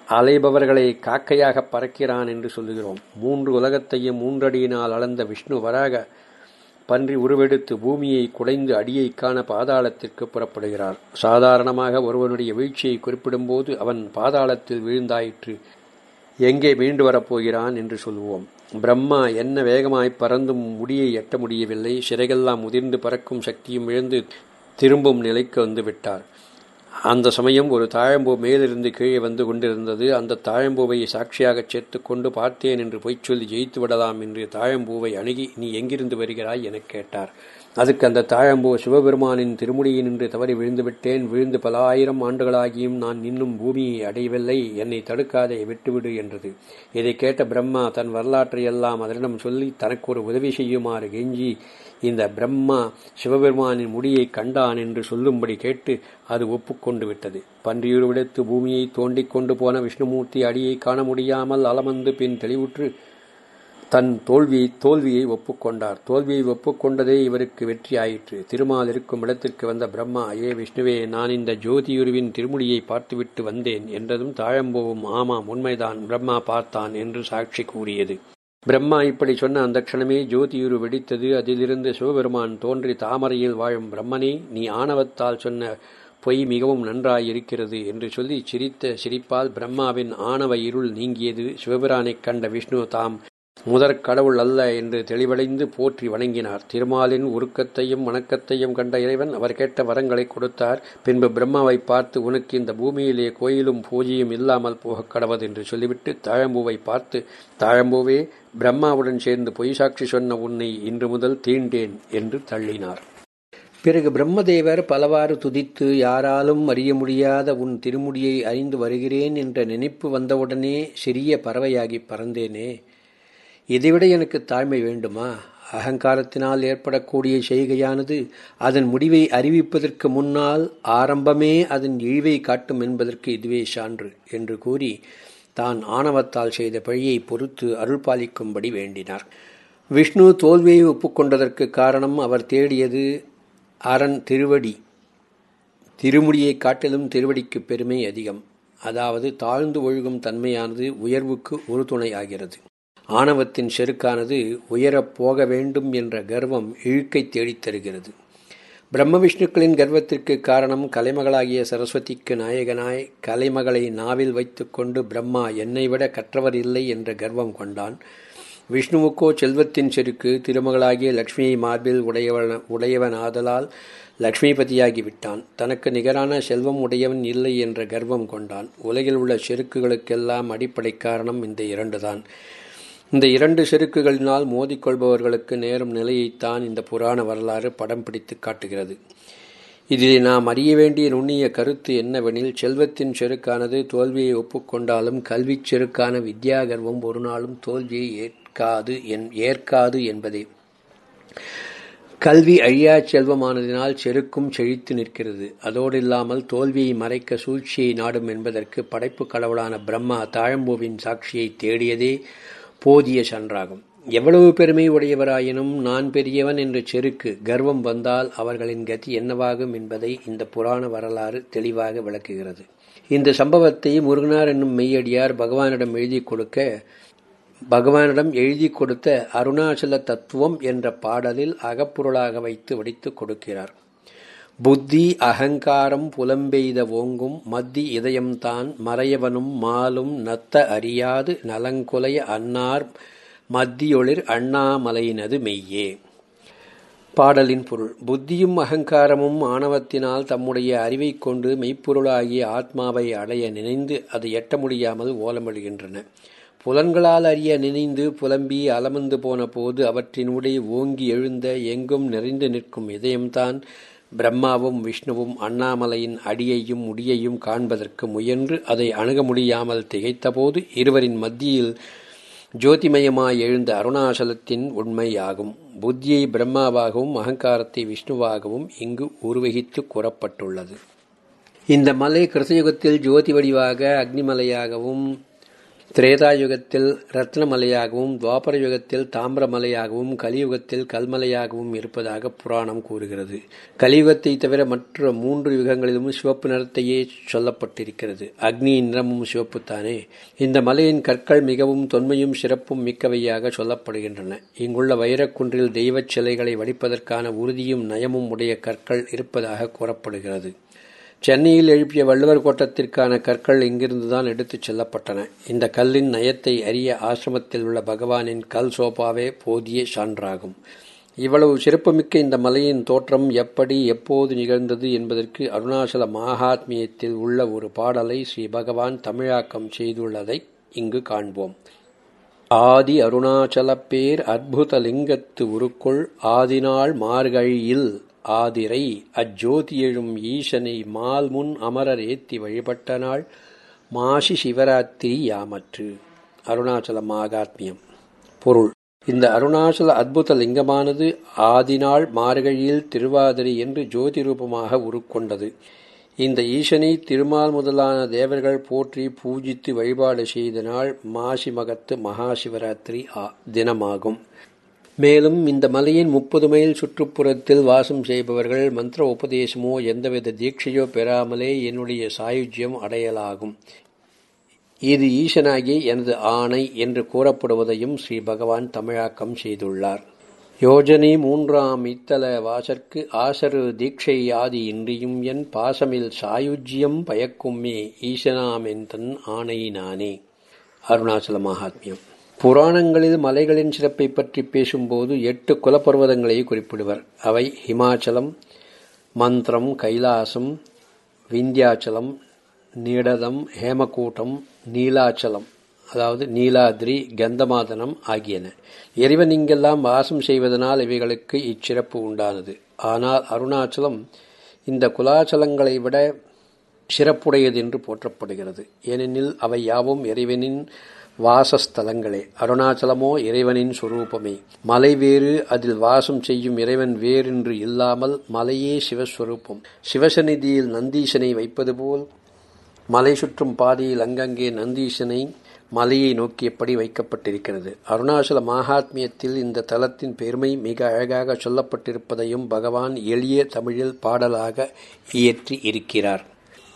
அலைபவர்களை காக்கையாக பறக்கிறான் என்று சொல்லுகிறோம். மூன்று உலகத்தையும் மூன்றடியினால் அளந்த விஷ்ணு வராக பன்றி உருவெடுத்து பூமியை குடைந்து அடியை காண பாதாளத்திற்கு புறப்படுகிறார். சாதாரணமாக ஒருவனுடைய வீழ்ச்சியை குறிப்பிடும்போது அவன் பாதாளத்தில் விழுந்தாயிற்று. எங்கே மீண்டு வரப்போகிறான் என்று சொல்லுவோம் பிரம்மா என்ன வேகமாய் பறந்தும் முடியை எட்ட முடியவில்லை. சிறைகள்லாம் முதிர்ந்து பறக்கும் சக்தியும் இழந்து திரும்பும் நிலைக்கு வந்து விட்டார். அந்த சமயம் ஒரு தாழம்பூ மேலிருந்து கீழே வந்து கொண்டிருந்தது. அந்த தாழம்பூவை சாட்சியாகச் சேர்த்து கொண்டு பார்த்தேன் என்று பொய்ச் சொல்லி ஜெயித்து விடலாம் என்று தாழம்பூவை அணுகி நீ எங்கிருந்து வருகிறாய்? எனக் கேட்டார். அதுக்கு அந்த தாழம்பூ சிவபெருமானின் திருமுடியை நின்று தவறி விழுந்து விட்டேன். விழுந்து பல ஆயிரம் ஆண்டுகளாகியும் நான் இன்னும் பூமியை அடையவில்லை. என்னை தடுக்காதே விட்டுவிடு என்றது. இதை கேட்ட பிரம்மா தன் வரலாற்றை எல்லாம் அதனிடம் சொல்லி தனக்கு ஒரு உதவி செய்யுமாறு கெஞ்சி இந்த பிரம்மா சிவபெருமானின் முடியை கண்டான் என்று சொல்லும்படி கேட்டு அது ஒப்புக்கொண்டு விட்டது. பன்றியூர் விடுத்து பூமியை தோண்டிக் கொண்டு போன விஷ்ணுமூர்த்தி அடியை காண முடியாமல் அலமந்து பின் தெளிவுற்று தன் தோல்வியை தோல்வியை ஒப்புக்கொண்டார். தோல்வியை ஒப்புக்கொண்டதே இவருக்கு வெற்றியாயிற்று திருமால் இருக்கும் இடத்திற்கு வந்த பிரம்மா ஏ விஷ்ணுவே நான் இந்த ஜோதியுருவின் திருமுடியை பார்த்துவிட்டு வந்தேன் என்றதும் தாழம்போவும் ஆமாம் உண்மைதான் பிரம்மா பார்த்தான் என்று சாட்சி கூறியது. பிரம்மா இப்படி சொன்ன அந்த க்ஷணமே ஜோதியுரு வெடித்தது. அதிலிருந்து சிவபெருமான் தோன்றி தாமரையில் வாழும் பிரம்மனே நீ ஆணவத்தால் சொன்ன பொய் மிகவும் நன்றாயிருக்கிறது என்று சொல்லி சிரித்த சிரிப்பால் பிரம்மாவின் ஆணவ இருள் நீங்கியது. சிவபிரானைக் கண்ட விஷ்ணு தாம் முதற் கடவுள் அல்ல என்று தெளிவடைந்து போற்றி வணங்கினார். திருமாலின் உருக்கத்தையும் வணக்கத்தையும் கண்ட இறைவன் அவர் கேட்ட வரங்களை கொடுத்தார். பின்பு பிரம்மாவை பார்த்து உனக்கு இந்த பூமியிலே கோயிலும் பூஜையும் இல்லாமல் போக கடவது என்று சொல்லிவிட்டு தாழம்பூவை பார்த்து தாழம்பூவே பிரம்மாவுடன் சேர்ந்து பொய்சாட்சி சொன்ன உன்னை இன்று முதல் தீண்டேன் என்று தள்ளினார். பிறகு பிரம்மதேவர் பலவாறு துதித்து யாராலும் அறிய முடியாத உன் திருமுடியை அறிந்து வருகிறேன் என்ற நினைப்பு வந்தவுடனே சிறிய பறவையாகி பறந்தேனே இதைவிட எனக்கு தாழ்மை வேண்டுமா? அகங்காரத்தினால் ஏற்படக்கூடிய செய்கையானது அதன் முடிவை அறிவிப்பதற்கு முன்னால் ஆரம்பமே அதன் இழிவை காட்டும் என்பதற்கு இதுவே சான்று என்று கூறி தான் ஆணவத்தால் செய்த பழியை பொறுத்து அருள்பாலிக்கும்படி வேண்டினார். விஷ்ணு தோல்வியை ஒப்புக்கொண்டதற்கு காரணம் அவர் தேடியது அரண் திருவடி. திருமுடியை காட்டிலும் திருவடிக்கு பெருமை அதிகம். அதாவது தாழ்ந்து ஒழுகும் தன்மையானது உயர்வுக்கு ஒரு துணை ஆகிறது. ஆணவத்தின் செருக்கானது உயரப் போக வேண்டும் என்ற கர்வம் இழுக்கை தேடித் தருகிறது. பிரம்ம விஷ்ணுக்களின் கர்வத்திற்கு காரணம் கலைமகளாகிய சரஸ்வதிக்கு நாயகனாய் கலைமகளை நாவில் வைத்துக்கொண்டு பிரம்மா என்னை விட கற்றவர் இல்லை என்ற கர்வம் கொண்டான். விஷ்ணுவுக்கோ செல்வத்தின் செருக்கு திருமகளாகிய லக்ஷ்மியை மார்பில் உடையவன உடையவனாதலால் லக்ஷ்மிபதியாகி விட்டான் தனக்கு நிகரான செல்வம் உடையவன் இல்லை என்ற கர்வம் கொண்டான். உலகில் உள்ள செருக்குகளுக்கெல்லாம் அடிப்படை காரணம் இந்த இரண்டுதான். இந்த இரண்டு செருக்குகளினால் மோதிக்கொள்பவர்களுக்கு நேரும் நிலையைத்தான் இந்த புராண வரலாறு படம் பிடித்து காட்டுகிறது. இதில் நாம் அறிய வேண்டிய நுண்ணிய கருத்து என்னவெனில் செல்வத்தின் செருக்கானது தோல்வியை ஒப்புக்கொண்டாலும் கல்விச் செருக்கான வித்யாகர்வம் ஒரு நாளும் தோல்வியை ஏற்காது என் ஏற்காது என்பதே. கல்வி அழியா செல்வமானதினால் செருக்கும் செழித்து நிற்கிறது. அதோடு இல்லாமல் தோல்வியை மறைக்க சூழ்ச்சியை நாடும் என்பதற்கு படைப்பு கடவுளான பிரம்மா தாழம்பூவின் சாட்சியை தேடியதே போதிய சன்றாகும். எவ்வளவு பெருமை உடையவராயினும் நான் பெரியவன் என்ற செருக்கு கர்வம் வந்தால் அவர்களின் கதி என்னவாகும் என்பதை இந்த புராண வரலாறு தெளிவாக விளக்குகிறது. இந்த சம்பவத்தை முருகனார் என்னும் மெய்யடியார் பகவானிடம் எழுதி கொடுக்க பகவானிடம் எழுதி கொடுத்த அருணாச்சல தத்துவம் என்ற பாடலில் அகப்பொருளாக வைத்து வடித்து கொடுக்கிறார். புத்தி அகங்காரம் புலம்பெய்த ஓங்கும் மத்தி இதயம்தான் மறையவனும் மாலும் நத்த அறியாது நலங்குலைய அன்னார் மத்தியொளிர் அண்ணாமலையினது மெய்யே. பாடலின் பொருள். புத்தியும் அகங்காரமும் ஆணவத்தினால் தம்முடைய அறிவை கொண்டு மெய்ப்பொருளாகிய ஆத்மாவை அடைய நினைந்து அதை எட்ட முடியாமல் ஓலமிடுகின்றன புலன்களால் அறிய நினைந்து புலம்பி அலமந்து போன போது அவற்றினுடைய ஓங்கி எழுந்த எங்கும் நிறைந்து நிற்கும் இதயம்தான் பிரம்மாவும் விஷ்ணுவும் அண்ணாமலையின் அடியையும் முடியையும் காண்பதற்கு முயன்று அதை அணுக முடியாமல் திகைத்தபோது இருவரின் மத்தியில் ஜோதிமயமாய் எழுந்த அருணாசலத்தின் உண்மையாகும். புத்தியை பிரம்மாவாகவும் அகங்காரத்தை விஷ்ணுவாகவும் இங்கு உருவகித்து கூறப்பட்டுள்ளது. இந்த மலை கிருத்தயுகத்தில் ஜோதி வடிவாக அக்னிமலையாகவும் திரேதாயுகத்தில் ரத்னமலையாகவும் துவாபர யுகத்தில் தாமிரமலையாகவும் கலியுகத்தில் கல்மலையாகவும் இருப்பதாக புராணம் கூறுகிறது. கலியுகத்தை தவிர மற்ற மூன்று யுகங்களிலும் சிவப்பு நிறத்தையே சொல்லப்பட்டிருக்கிறது. அக்னியின் நிறமும் சிவப்புத்தானே. இந்த மலையின் கற்கள் மிகவும் தொன்மையும் சிறப்பும் மிக்கவையாக சொல்லப்படுகின்றன. இங்குள்ள வைரக்குன்றில் தெய்வச் சிலைகளை வடிப்பதற்கான உறுதியும் நயமும் உடைய கற்கள் இருப்பதாக கூறப்படுகிறது. சென்னையில் எழுப்பிய வள்ளுவர் கோட்டத்திற்கான கற்கள் இங்கிருந்துதான் எடுத்துச் செல்லப்பட்டன. இந்த கல்லின் நயத்தை அறிய ஆசிரமத்தில் உள்ள பகவானின் கல் சோபாவே போதிய சான்றாகும். இவ்வளவு சிறப்புமிக்க இந்த மலையின் தோற்றம் எப்படி எப்போது நிகழ்ந்தது என்பதற்கு அருணாச்சல மகாத்மியத்தில் உள்ள ஒரு பாடலை ஸ்ரீ பகவான் தமிழாக்கம் செய்துள்ளதை இங்கு காண்போம். ஆதி அருணாச்சலப் பேர் அற்புத லிங்கத்து உருக்குள் ஆதினாள் மார்கழியில் ஆதிரை அஜ்ஜோதியெழும் ஈசனை மால் முன் அமரர் ஏத்தி வழிபட்ட நாள் மாசி சிவராத்திரி யாமற்று. அருணாச்சல மாகாத்மியம். பொருள். இந்த அருணாச்சல அத்புத லிங்கமானது ஆதிநாள் மார்கழியில் திருவாதிரை என்று ஜோதி ரூபமாக உருக்கொண்டது. இந்த ஈசனை திருமால் முதலான தேவர்கள் போற்றி பூஜித்து வழிபாடு செய்த நாள் மாசி மகத்து மகா சிவராத்திரி தினமாகும். மேலும் இந்த மலையின் முப்பது மைல் சுற்றுப்புறத்தில் வாசம் செய்பவர்கள் மந்திர உபதேசமோ எந்தவித தீட்சையோ பெறாமலே என்னுடைய சாயுஜ்யம் அடையலாகும். இது ஈசனாகி எனது ஆணை என்று கூறப்படுவதையும் ஸ்ரீ பகவான் தமிழாக்கம் செய்துள்ளார். யோஜனை மூன்றாம் இத்தல வாசற்கு ஆசரு தீட்சை ஆதி இன்றியும் என் பாசமில் சாயுஜ்யம் பயக்கும்மே ஈசனாமென் தன் ஆணையினானே. நானே அருணாச்சல மகாத்மியம். புராணங்களில் மலைகளின் சிறப்பை பற்றி பேசும்போது எட்டு குலப்பர்வதங்களை குறிப்பிடுவர். அவை ஹிமாச்சலம் மந்திரம் கைலாசம் விந்தியாச்சலம் நீடதம் ஹேமக்கூட்டம் நீலாச்சலம் அதாவது நீலாதிரி கந்தமாதனம் ஆகியன. இறைவன் இங்கெல்லாம் வாசம் செய்வதனால் இவைகளுக்கு இச்சிறப்பு உண்டானது. ஆனால் அருணாச்சலம் இந்த குலாச்சலங்களை விட சிறப்புடையது என்று போற்றப்படுகிறது. ஏனெனில் அவை யாவும் இறைவனின் வாசஸ்தலங்களே. அருணாச்சலமோ இறைவனின் சுரூபமே. மலை வேறு அதில் வாசம் செய்யும் இறைவன் வேறென்று இல்லாமல் மலையே சிவஸ்வரூபம். சிவசநிதியில் நந்தீசனை வைப்பது போல் மலை சுற்றும் பாதையில் அங்கங்கே நந்தீசனை மலையை நோக்கியபடி வைக்கப்பட்டிருக்கிறது. அருணாச்சல மகாத்மியத்தில் இந்த தலத்தின் பெருமை மிக அழகாக சொல்லப்பட்டிருப்பதையும் பகவான் எளிய தமிழில் பாடலாக இயற்றி இருக்கிறார்.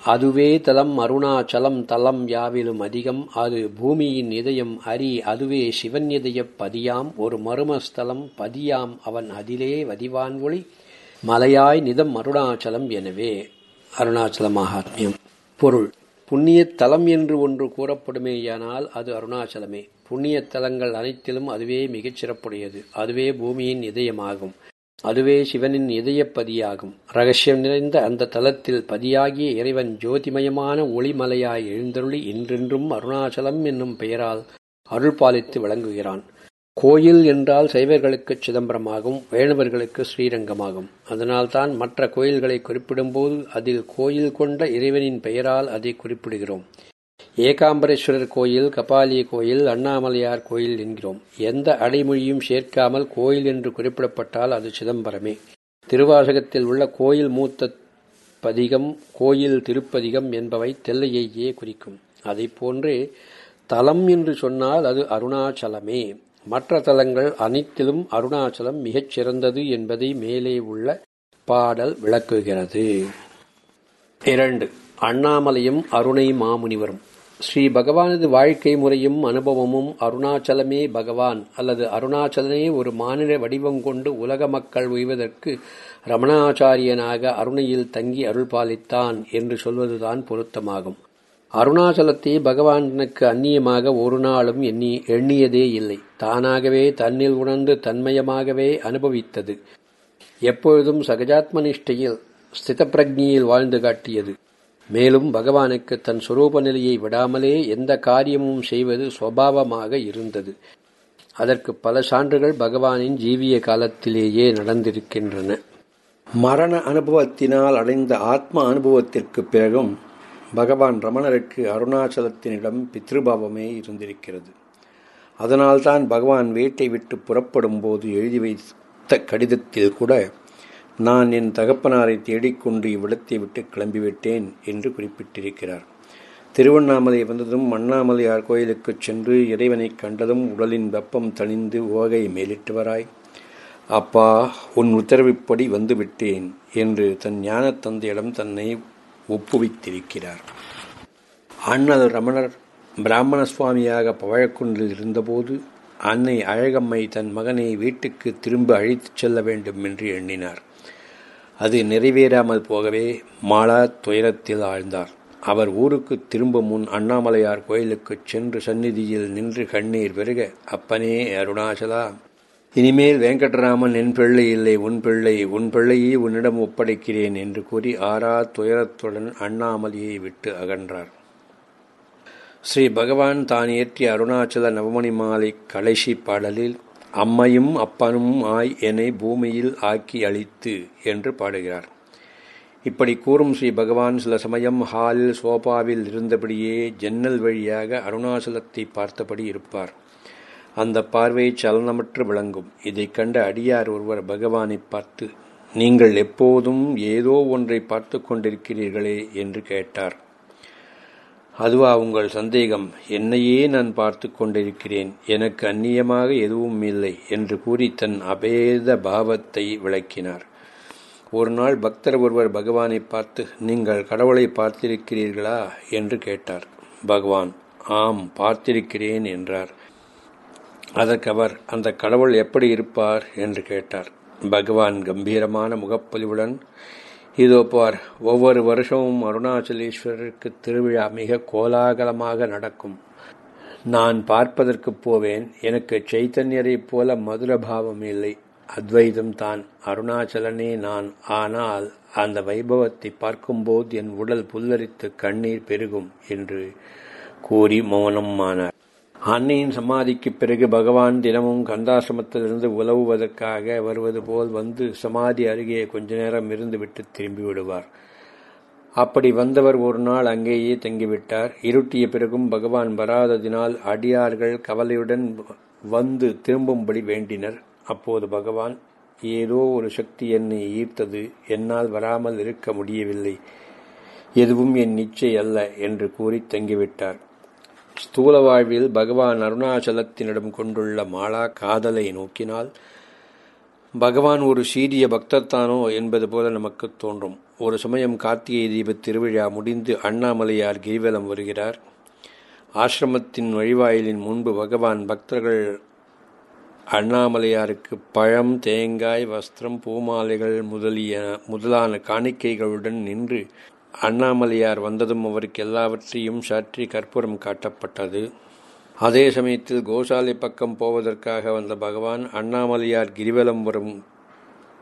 அதுவே தலம் அருணாச்சலம் தலம் யாவிலும் அதிகம். அது பூமியின் இதயம் அரி அதுவே சிவன் இதயப் பதியாம். ஒரு மருமஸ்தலம் பதியாம் அவன் அதிலே வதிவான் ஒளி. மலையாய் நிதம் அருணாச்சலம் எனவே. அருணாச்சல மகாத்மியம் பொருள் புண்ணிய தலம் என்று ஒன்று கூறப்படுமேயானால் அது அருணாச்சலமே. புண்ணிய தலங்கள் அனைத்திலும் அதுவே மிகச் சிறப்புடையது அதுவே பூமியின் இதயமாகும். அதுவே சிவனின் இதயப்பதியாகும். ரகசியம் நிறைந்த அந்த தலத்தில் பதியாகிய இறைவன் ஜோதிமயமான ஒளிமலையாய் எழுந்தருளி இன்றென்றும் அருணாச்சலம் என்னும் பெயரால் அருள்பாலித்து விளங்குகிறான் கோயில் என்றால் சைவர்களுக்கு சிதம்பரமாகும் வைணவர்களுக்கு ஸ்ரீரங்கமாகும். அதனால்தான் மற்ற கோயில்களை குறிப்பிடும்போது அதில் கோயில் கொண்ட இறைவனின் பெயரால் அதை குறிப்பிடுகிறோம். ஏகாம்பரேஸ்வரர் கோயில் கபாலி கோயில் அண்ணாமலையார் கோயில் என்கிறோம். எந்த அடைமொழியும் சேர்க்காமல் கோயில் என்று குறிப்பிடப்பட்டால் அது சிதம்பரமே. திருவாசகத்தில் உள்ள கோயில் மூத்த பதிகம் கோயில் திருப்பதிகம் என்பவை தெல்லையையே குறிக்கும். அதை போன்றே தலம் என்று சொன்னால் அது அருணாச்சலமே. மற்ற தலங்கள் அனைத்திலும் அருணாச்சலம் மிகச் சிறந்தது என்பதை மேலே உள்ள பாடல் விளக்குகிறது. இரண்டு அண்ணாமலையும் அருணை மாமுனிவரும். ஸ்ரீ பகவானது வாழ்க்கை முறையும் அனுபவமும் அருணாச்சலமே பகவான் அல்லது அருணாச்சலனே ஒரு மாநில வடிவம் கொண்டு உலக மக்கள் உய்வதற்கு ரமணாச்சாரியனாக அருணையில் தங்கி அருள்பாலித்தான் என்று சொல்வதுதான் பொருத்தமாகும். அருணாச்சலத்தை பகவான் அந்நியமாக ஒரு நாளும் எண்ணி எண்ணியதே இல்லை. தானாகவே தன்னில் உணர்ந்து தன்மயமாகவே அனுபவித்தது. எப்பொழுதும் சகஜாத்ம நிஷ்டையில் வாழ்ந்து காட்டியது. மேலும் பகவானுக்கு தன் சுரூப நிலையை விடாமலே எந்த காரியமும் செய்வது சுவாவமாக இருந்தது. அதற்கு பல சான்றுகள் பகவானின் ஜீவிய காலத்திலேயே நடந்திருக்கின்றன. மரண அனுபவத்தினால் அடைந்த ஆத்ம அனுபவத்திற்கு பிறகும் பகவான் ரமணருக்கு அருணாச்சலத்தினிடம் பித்ருபாவமே இருந்திருக்கிறது. அதனால்தான் பகவான் வீட்டை விட்டு புறப்படும் போது எழுதி வைத்த கடிதத்தில் கூட நான் என் தகப்பனாரை தேடிக்கொண்டு இவ்விடத்தை விட்டு கிளம்பிவிட்டேன் என்று குறிப்பிட்டிருக்கிறார். திருவண்ணாமலை வந்ததும் அண்ணாமலையார் கோயிலுக்குச் சென்று இறைவனை கண்டதும் உடலின் வெப்பம் தணிந்து ஓகை மேலிட்டவராய் அப்பா உன் உத்தரவிப்படி வந்துவிட்டேன் என்று தன் ஞான தந்தையிடம் தன்னை ஒப்புவித்திருக்கிறார். அண்ணல் ரமணர் பிராமண சுவாமியாக பவழக்குன்றில் இருந்தபோது அன்னை அழகம்மை தன் மகனை வீட்டுக்கு திரும்ப அழைத்துச் செல்ல வேண்டும் என்று எண்ணினார். அது நிறைவேறாமல் போகவே மாலா துயரத்தில் ஆழ்ந்தார். அவர் ஊருக்கு திரும்ப முன் அண்ணாமலையார் கோயிலுக்குச் சென்று சந்நிதியில் நின்று கண்ணீர் பெருக அப்பனே அருணாச்சலா இனிமேல் வெங்கட்ராமன் என் பிள்ளை இல்லை உன் பிள்ளை உன் பிள்ளையை உன்னிடம் ஒப்படைக்கிறேன் என்று கூறி ஆறா துயரத்துடன் அண்ணாமலையை விட்டு அகன்றார். ஸ்ரீ பகவான் தான் இயற்றிய அருணாச்சல நவமணி மாலை கடைசி பாடலில் அம்மையும் அப்பனும் ஆய் என்னை பூமியில் ஆக்கி அழித்து என்று பாடுகிறார். இப்படி கூறும் ஸ்ரீ பகவான் சில சமயம் ஹாலில் சோபாவில் இருந்தபடியே ஜன்னல் வழியாக அருணாசலத்தை பார்த்தபடி இருப்பார். அந்த பார்வை சலனமற்று விளங்கும். இதைக் கண்ட அடியார் ஒருவர் பகவானை பார்த்து நீங்கள் எப்போதும் ஏதோ ஒன்றை பார்த்து கொண்டிருக்கிறீர்களே என்று கேட்டார். அதுவா உங்கள் சந்தேகம். என்னையே நான் பார்த்து கொண்டிருக்கிறேன். எனக்கு அந்நியமாக எதுவும் இல்லை என்று கூறி தன் அபேத பாவத்தை விளக்கினார். ஒரு நாள் பக்தர் ஒருவர் பகவானை பார்த்து நீங்கள் கடவுளை பார்த்திருக்கிறீர்களா? என்று கேட்டார். பகவான் ஆம் பார்த்திருக்கிறேன் என்றார். அதற்கு அவர் அந்த கடவுள் எப்படி இருப்பார்? என்று கேட்டார். பகவான் கம்பீரமான முகப்பொலிவுடன் இதோ பார் ஒவ்வொரு வருஷமும் அருணாச்சலேஸ்வரருக்கு திருவிழா மிக கோலாகலமாக நடக்கும். நான் பார்ப்பதற்கு போவேன் எனக்கு சைத்தன்யரைப் போல மதுரபாவம் இல்லை. அத்வைதம் தான் அருணாச்சலனே நான். ஆனால் அந்த வைபவத்தை பார்க்கும்போது என் உடல் புல்லரித்து கண்ணீர் பெருகும் என்று கூறி மௌனம் ஆனார் அன்னையின் சமாதிக்கு பிறகு பகவான் தினமும் கந்தாசிரமத்திலிருந்து உலவுவதற்காக வருவது போல் வந்து சமாதி அருகே கொஞ்ச நேரம் இருந்துவிட்டு திரும்பி விடுவார். அப்படி வந்தவர் ஒரு நாள் அங்கேயே தங்கிவிட்டார். இருட்டிய பிறகும் பகவான் வராததினால் அடியார்கள் கவலையுடன் வந்து திரும்பும்படி வேண்டினர். அப்போது பகவான் ஏதோ ஒரு சக்தி என்னை ஈர்த்தது. என்னால் வராமல் இருக்க முடியவில்லை. எதுவும் என் நிச்சை அல்ல என்று கூறி தங்கிவிட்டார். ஸ்தூல வாழ்வில் பகவான் அருணாச்சலத்தினிடம் கொண்டுள்ள மாலா காதலை நோக்கினால் பகவான் ஒரு சீரிய பக்தர்தானோ என்பது போல நமக்கு தோன்றும். ஒரு சமயம் கார்த்திகை தீப திருவிழா முடிந்து அண்ணாமலையார் கிரிவலம் வருகிறார். ஆசிரமத்தின் வழிவாயிலின் முன்பு பகவான் பக்தர்கள் அண்ணாமலையாருக்கு பழம் தேங்காய் வஸ்திரம் பூமாலைகள் முதலிய முதலான காணிக்கைகளுடன் நின்று அண்ணாமலையார் வந்ததும் அவருக்கு எல்லாவற்றையும் சாற்றி கற்பூரம் காட்டப்பட்டது. அதே சமயத்தில் கோசாலை பக்கம் போவதற்காக வந்த பகவான் அண்ணாமலையார் கிரிவலம் வரும்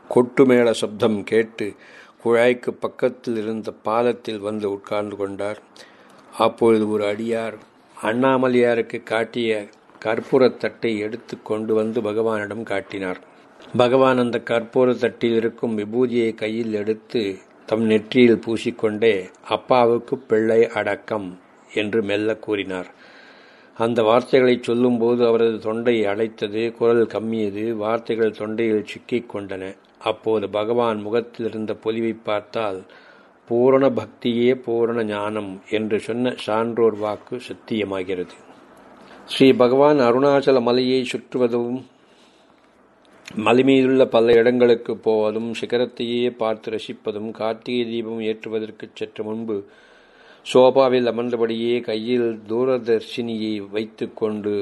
கொட்டுமேள சப்தம் கேட்டு குழாய்க்கு பக்கத்தில் இருந்த பாலத்தில் வந்து உட்கார்ந்து கொண்டார். அப்பொழுது ஒரு அடியார் அண்ணாமலையாருக்கு காட்டிய கற்பூரத் தட்டை எடுத்து கொண்டு வந்து பகவானிடம் காட்டினார். பகவான் அந்த கற்பூர தட்டில் இருக்கும் விபூதியை கையில் எடுத்து தம் நெற்றியில் பூசிக்கொண்டே அப்பாவுக்கு பிள்ளை அடக்கம் என்று மெல்ல கூறினார். அந்த வார்த்தைகளை சொல்லும்போது அவரது தொண்டை அழைத்தது குரல் கம்மியது வார்த்தைகள் தொண்டையில் சிக்கிக் கொண்டன. அப்போது பகவான் முகத்தில் இருந்த பொலிவை பார்த்தால் பூரண பக்தியே பூரண ஞானம் என்று சொன்ன சான்றோர் வாக்கு சத்தியமாகிறது. ஸ்ரீ பகவான் அருணாச்சல மலையை சுற்றுவதும் மலைமீதுள்ள பல இடங்களுக்கு போவதும் சிகரத்தையே பார்த்து ரசிப்பதும் கார்த்திகை தீபம் ஏற்றுவதற்கு சற்று முன்பு சோபாவில் அமர்ந்தபடியே கையில் தூரதர்ஷினியை வைத்துக்கொண்டு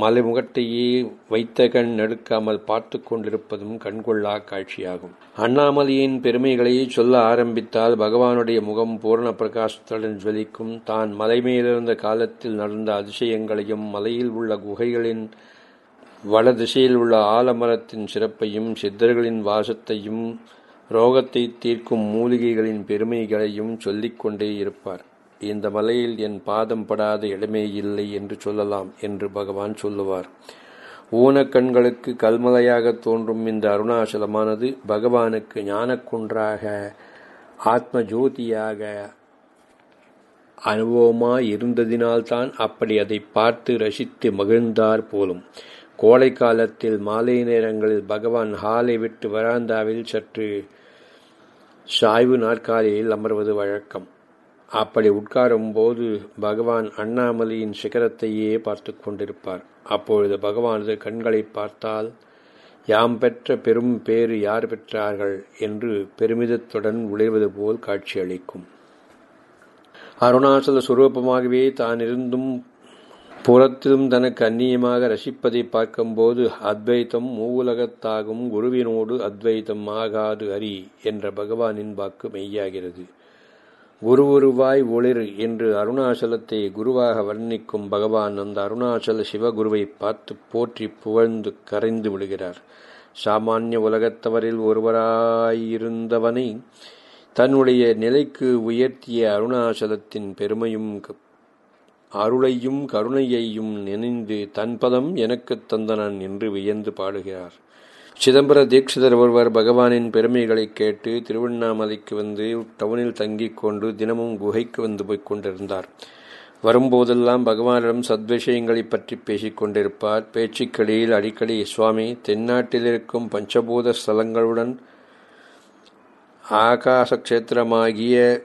மலைமுகத்தையே வைத்த கண் நடுக்காமல் பார்த்து கொண்டிருப்பதும் கண்கொள்ளா காட்சியாகும். அண்ணாமலையின் பெருமைகளை சொல்ல ஆரம்பித்தால் பகவானுடைய முகம் பூரண பிரகாசத்துடன் ஜொலிக்கும். தான் மலை மேலிருந்த காலத்தில் நடந்த அதிசயங்களையும் மலையில் உள்ள குகைகளின் வடதிசையில் உள்ள ஆலமரத்தின் சிறப்பையும் சித்தர்களின் வாசத்தையும் ரோகத்தை தீர்க்கும் மூலிகைகளின் பெருமைகளையும் சொல்லிக்கொண்டே இருப்பார். இந்த மலையில் என் பாதம் படாத இடமே இல்லை என்று சொல்லலாம் என்று பகவான் சொல்லுவார். ஊனக்கண்களுக்கு கல்மலையாக தோன்றும் இந்த அருணாசலமானது பகவானுக்கு ஞானக்குன்றாக ஆத்ம ஜோதியாக அனுபவமாய் இருந்ததினால்தான் அப்படி அதை பார்த்து ரசித்து மகிழ்ந்தார் போலும். கோடை காலத்தில் மாலை நேரங்களில் பகவான் ஹாலை விட்டு வராந்தாவில் சற்று சாய்வு நாற்காலியில் அமர்வது வழக்கம். அப்படி உட்காரும் போது பகவான் அண்ணாமலையின் சிகரத்தையே பார்த்து கொண்டிருப்பார். அப்பொழுது பகவானது கண்களை பார்த்தால் யாம் பெற்ற பெரும் பேறு யார் பெற்றார்கள் என்று பெருமிதத்துடன் உழைவது போல் காட்சியளிக்கும். அருணாசல சுரூபமாகவே தான் இருந்தும் புறத்திலும் தனக்கு அந்நியமாக ரசிப்பதை பார்க்கும்போது அத்வைத்தம் மூவுலகத்தாகும் குருவினோடு அத்வைத்தம் ஆகாது அரி என்ற பகவானின் வாக்கு மெய்யாகிறது. குருவுருவாய் ஒளிர் என்று அருணாச்சலத்தை குருவாக வர்ணிக்கும் பகவான் அந்த அருணாச்சல சிவகுருவை பார்த்து போற்றி புகழ்ந்து கரைந்து விடுகிறார். சாமானிய உலகத்தவரில் ஒருவராயிருந்தவனை தன்னுடைய நிலைக்கு உயர்த்திய அருணாச்சலத்தின் பெருமையும் அருளையும் கருணையையும் நினைந்து தன்பதம் எனக்குத் தந்தனன் என்று வியந்து பாடுகிறார். சிதம்பர தீட்சிதர் ஒருவர் பகவானின் பெருமைகளை கேட்டு திருவண்ணாமலைக்கு வந்து டவுனில் தங்கிக் கொண்டு தினமும் குகைக்கு வந்து போய்க் கொண்டிருந்தார். வரும்போதெல்லாம் பகவானிடம் சத்விஷயங்களை பற்றி பேசிக் கொண்டிருப்பார். பேச்சுக்களில் அடிக்கடி சுவாமி தென்னாட்டில் இருக்கும் பஞ்சபூத ஸ்தலங்களுடன் ஆகாச கஷேத்திரமாகிய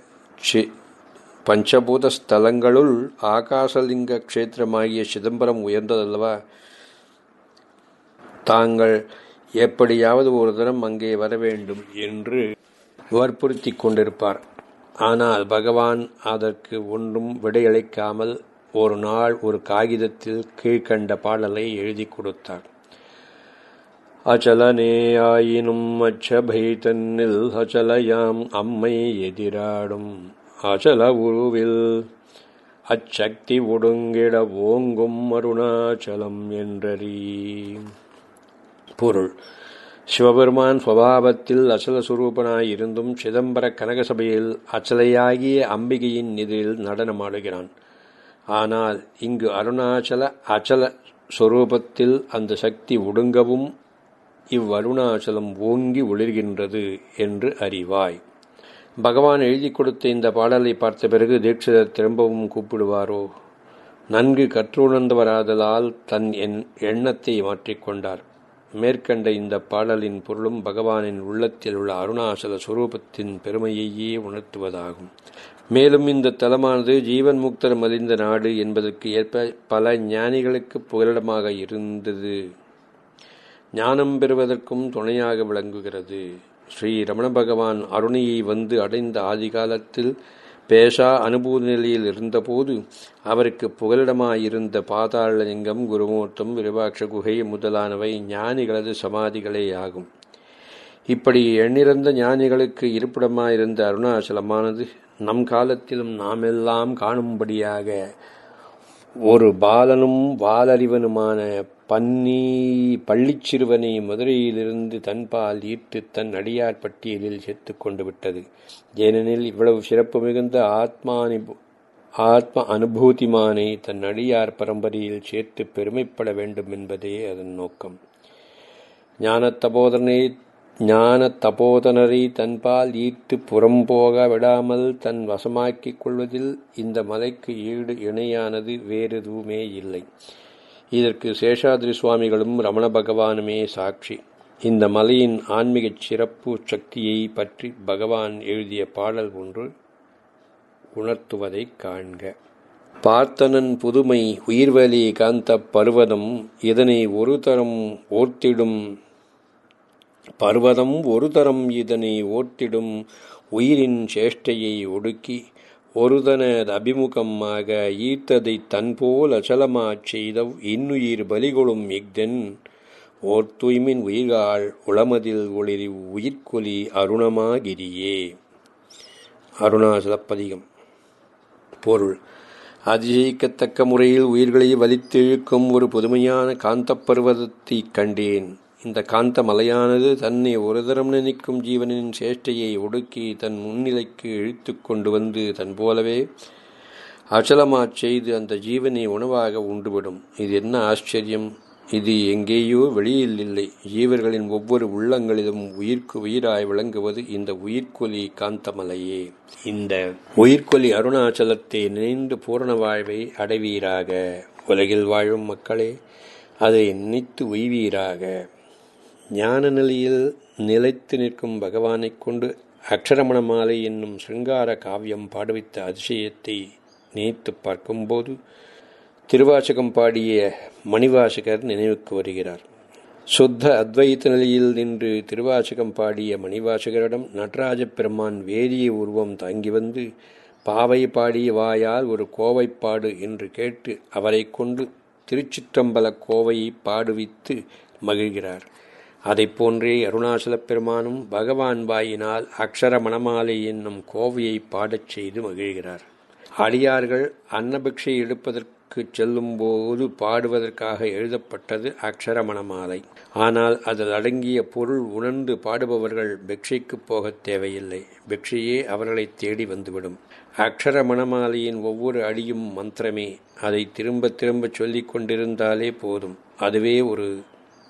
பஞ்சபூத ஸ்தலங்களுள் ஆகாசலிங்க க்ஷேத்திரமாகிய சிதம்பரம் உயர்ந்ததல்லவா? தாங்கள் எப்படியாவது ஒரு தரம் அங்கே வர வேண்டும் என்று வற்புறுத்தி கொண்டிருப்பார். ஆனால் பகவான் அதற்கு ஒன்றும் விடையளிக்காமல் ஒரு நாள் ஒரு காகிதத்தில் கீழ்கண்ட பாடலை எழுதி கொடுத்தார். அச்சலனேயாயினும் அச்சபை தன்னில் அச்சலயாம் அம்மை எதிராடும். அசல உருவில் அச்சக்தி ஒடுங்கிட ஓங்கும் அருணாச்சலம் என்றறி. பொருள். சிவபெருமான் சுவாவத்தில் அசல சுரூபனாயிருந்தும் சிதம்பர கனகசபையில் அச்சலையாகிய அம்பிகையின் எதிரில் நடனமாடுகிறான். ஆனால் இங்கு அருணாச்சல அச்சல சொரூபத்தில் அந்த சக்தி ஒடுங்கவும் இவ்வருணாச்சலம் ஓங்கி ஒளிர்கின்றது என்று அறிவாய். பகவான் எழுதி கொடுத்த இந்த பாடலை பார்த்த பிறகு தீட்சிதர் திரும்பவும் கூப்பிடுவாரோ? நன்கு கற்றுணர்ந்தவராதலால் தன் என் எண்ணத்தை மாற்றிக்கொண்டார் மேற்கண்ட இந்த பாடலின் பொருளும் பகவானின் உள்ளத்தில் உள்ள அருணாசல சுரூபத்தின் பெருமையையே உணர்த்துவதாகும். மேலும் இந்த தலமானது ஜீவன் முக்தர் மலிந்த நாடு என்பதற்கு ஏற்ப பல ஞானிகளுக்கு புகலிடமாக இருந்தது. ஞானம் பெறுவதற்கும் துணையாக விளங்குகிறது. ஸ்ரீ ரமண பகவான் அருணையை வந்து அடைந்த ஆதிகாலத்தில் பேஷா அனுபூதி நிலையில் இருந்தபோது அவருக்கு புகலிடமாயிருந்த பாதாளலிங்கம் குருமூர்த்தம் விருபாட்ச குகை முதலானவை ஞானிகளது சமாதிகளே ஆகும். இப்படி எண்ணிறந்த ஞானிகளுக்கு இருப்பிடமாயிருந்த அருணாச்சலமானது நம் காலத்திலும் நாமெல்லாம் காணும்படியாக ஒரு பாலனும் வாலறிவனுமான பன்னி பள்ளிச்சிறுவனை மதுரையிலிருந்து தன்பால் ஈர்த்து தன் அடியார் பட்டியலில் சேர்த்து கொண்டு விட்டது. ஏனெனில் இவ்வளவு சிறப்பு மிகுந்த ஆத்மானி ஆத்ம அனுபூதிமானை தன் அடியார் பரம்பரையில் சேர்த்து பெருமைப்பட வேண்டும் என்பதே அதன் நோக்கம். ஞானத்தபோதனை ஞான தபோதனரை தன்பால் ஈர்த்து புறம்போக விடாமல் தன் வசமாக்கிக் கொள்வதில் இந்த மலைக்கு ஈடு இணையானது வேறெதுவுமே இல்லை. இதற்கு சேஷாதிரி சுவாமிகளும் ரமண பகவானுமே சாட்சி. இந்த மலையின் ஆன்மீகச் சிறப்பு சக்தியை பற்றி பகவான் எழுதிய பாடல் ஒன்று உணர்த்துவதைக் காண்க. பார்த்தனன் புதுமை உயிர்வலி காந்த பர்வதம் இதனை ஒரு தரம் ஓர்த்திடும். பர்வதம் ஒரு தரம் இதனை ஓர்த்திடும். உயிரின் சேஷ்டையை ஒடுக்கி ஒருதனர் அபிமுகமாக ஈர்த்ததை தன்போல் அச்சலமாச் செய்த இன்னுயிர் பலிகொளும் இஃதென் ஓர் தூய்மின் உயிர்காள் உளமதில் ஒளிரி உயிர்கொலி அருணமாகிரியே. அருணாசலப்பதிகம் பொருள். அதிசயிக்கத்தக்க முறையில் உயிர்களை வலித்தெழுக்கும் ஒரு புதுமையான காந்தப் பர்வதத்தைக் கண்டேன். இந்த காந்த மலையானது தன்னை ஒரு தரம் நினைக்கும் ஜீவனின் சேஷ்டையை ஒடுக்கி தன் முன்னிலைக்கு இழுத்து கொண்டு வந்து தன் போலவே அச்சலமாச் செய்து அந்த ஜீவனை உணவாக உண்டுவிடும் இது என்ன ஆச்சரியம்? இது எங்கேயோ வெளியில் இல்லை. ஜீவர்களின் ஒவ்வொரு உள்ளங்களிலும் உயிர்க்கு உயிராய் விளங்குவது இந்த உயிர்கொலி காந்தமலையே. இந்த உயிர்கொலி அருணாச்சலத்தை நினைந்து பூரண வாழ்வை அடைவீராக. உலகில் வாழும் மக்களே அதை நினைத்து உய்வீராக. ஞான நிலையில் நிலைத்து நிற்கும் பகவானைக் கொண்டு அக்ஷரமண மாலை என்னும் சிருங்கார காவியம் பாடுவித்த அதிசயத்தை நினைத்து பார்க்கும்போது திருவாசகம் பாடிய மணிவாசகர் நினைவுக்கு வருகிறார். சுத்த அத்வைத்த நிலையில் நின்று திருவாசகம் பாடிய மணிவாசகரிடம் நடராஜ பெருமான் வேதிய உருவம் தாங்கி வந்து பாவை பாடிய வாயால் ஒரு கோவை பாடு என்று கேட்டு அவரை கொண்டு திருச்சிற்றம்பல கோவையை பாடுவித்து மகிழ்கிறார். அதைப் போன்றே அருணாசலப் பெருமானும் பகவான் வாயினால் அக்ஷர மணமாலை என்னும் கோவையை பாடச் செய்து மகிழ்கிறார். அடியார்கள் அன்னபிக்ஷை எடுப்பதற்கு செல்லும்போது பாடுவதற்காக எழுதப்பட்டது அக்ஷர மணமாலை. ஆனால் அதில் அடங்கிய பொருள் உணர்ந்து பாடுபவர்கள் பிக்ஷைக்கு போகத் தேவையில்லை. பிக்ஷையே அவர்களை தேடி வந்துவிடும். அக்ஷர மணமாலையின் ஒவ்வொரு அடியும் மந்திரமே. அதை திரும்ப திரும்ப சொல்லிக் கொண்டிருந்தாலே போதும். அதுவே ஒரு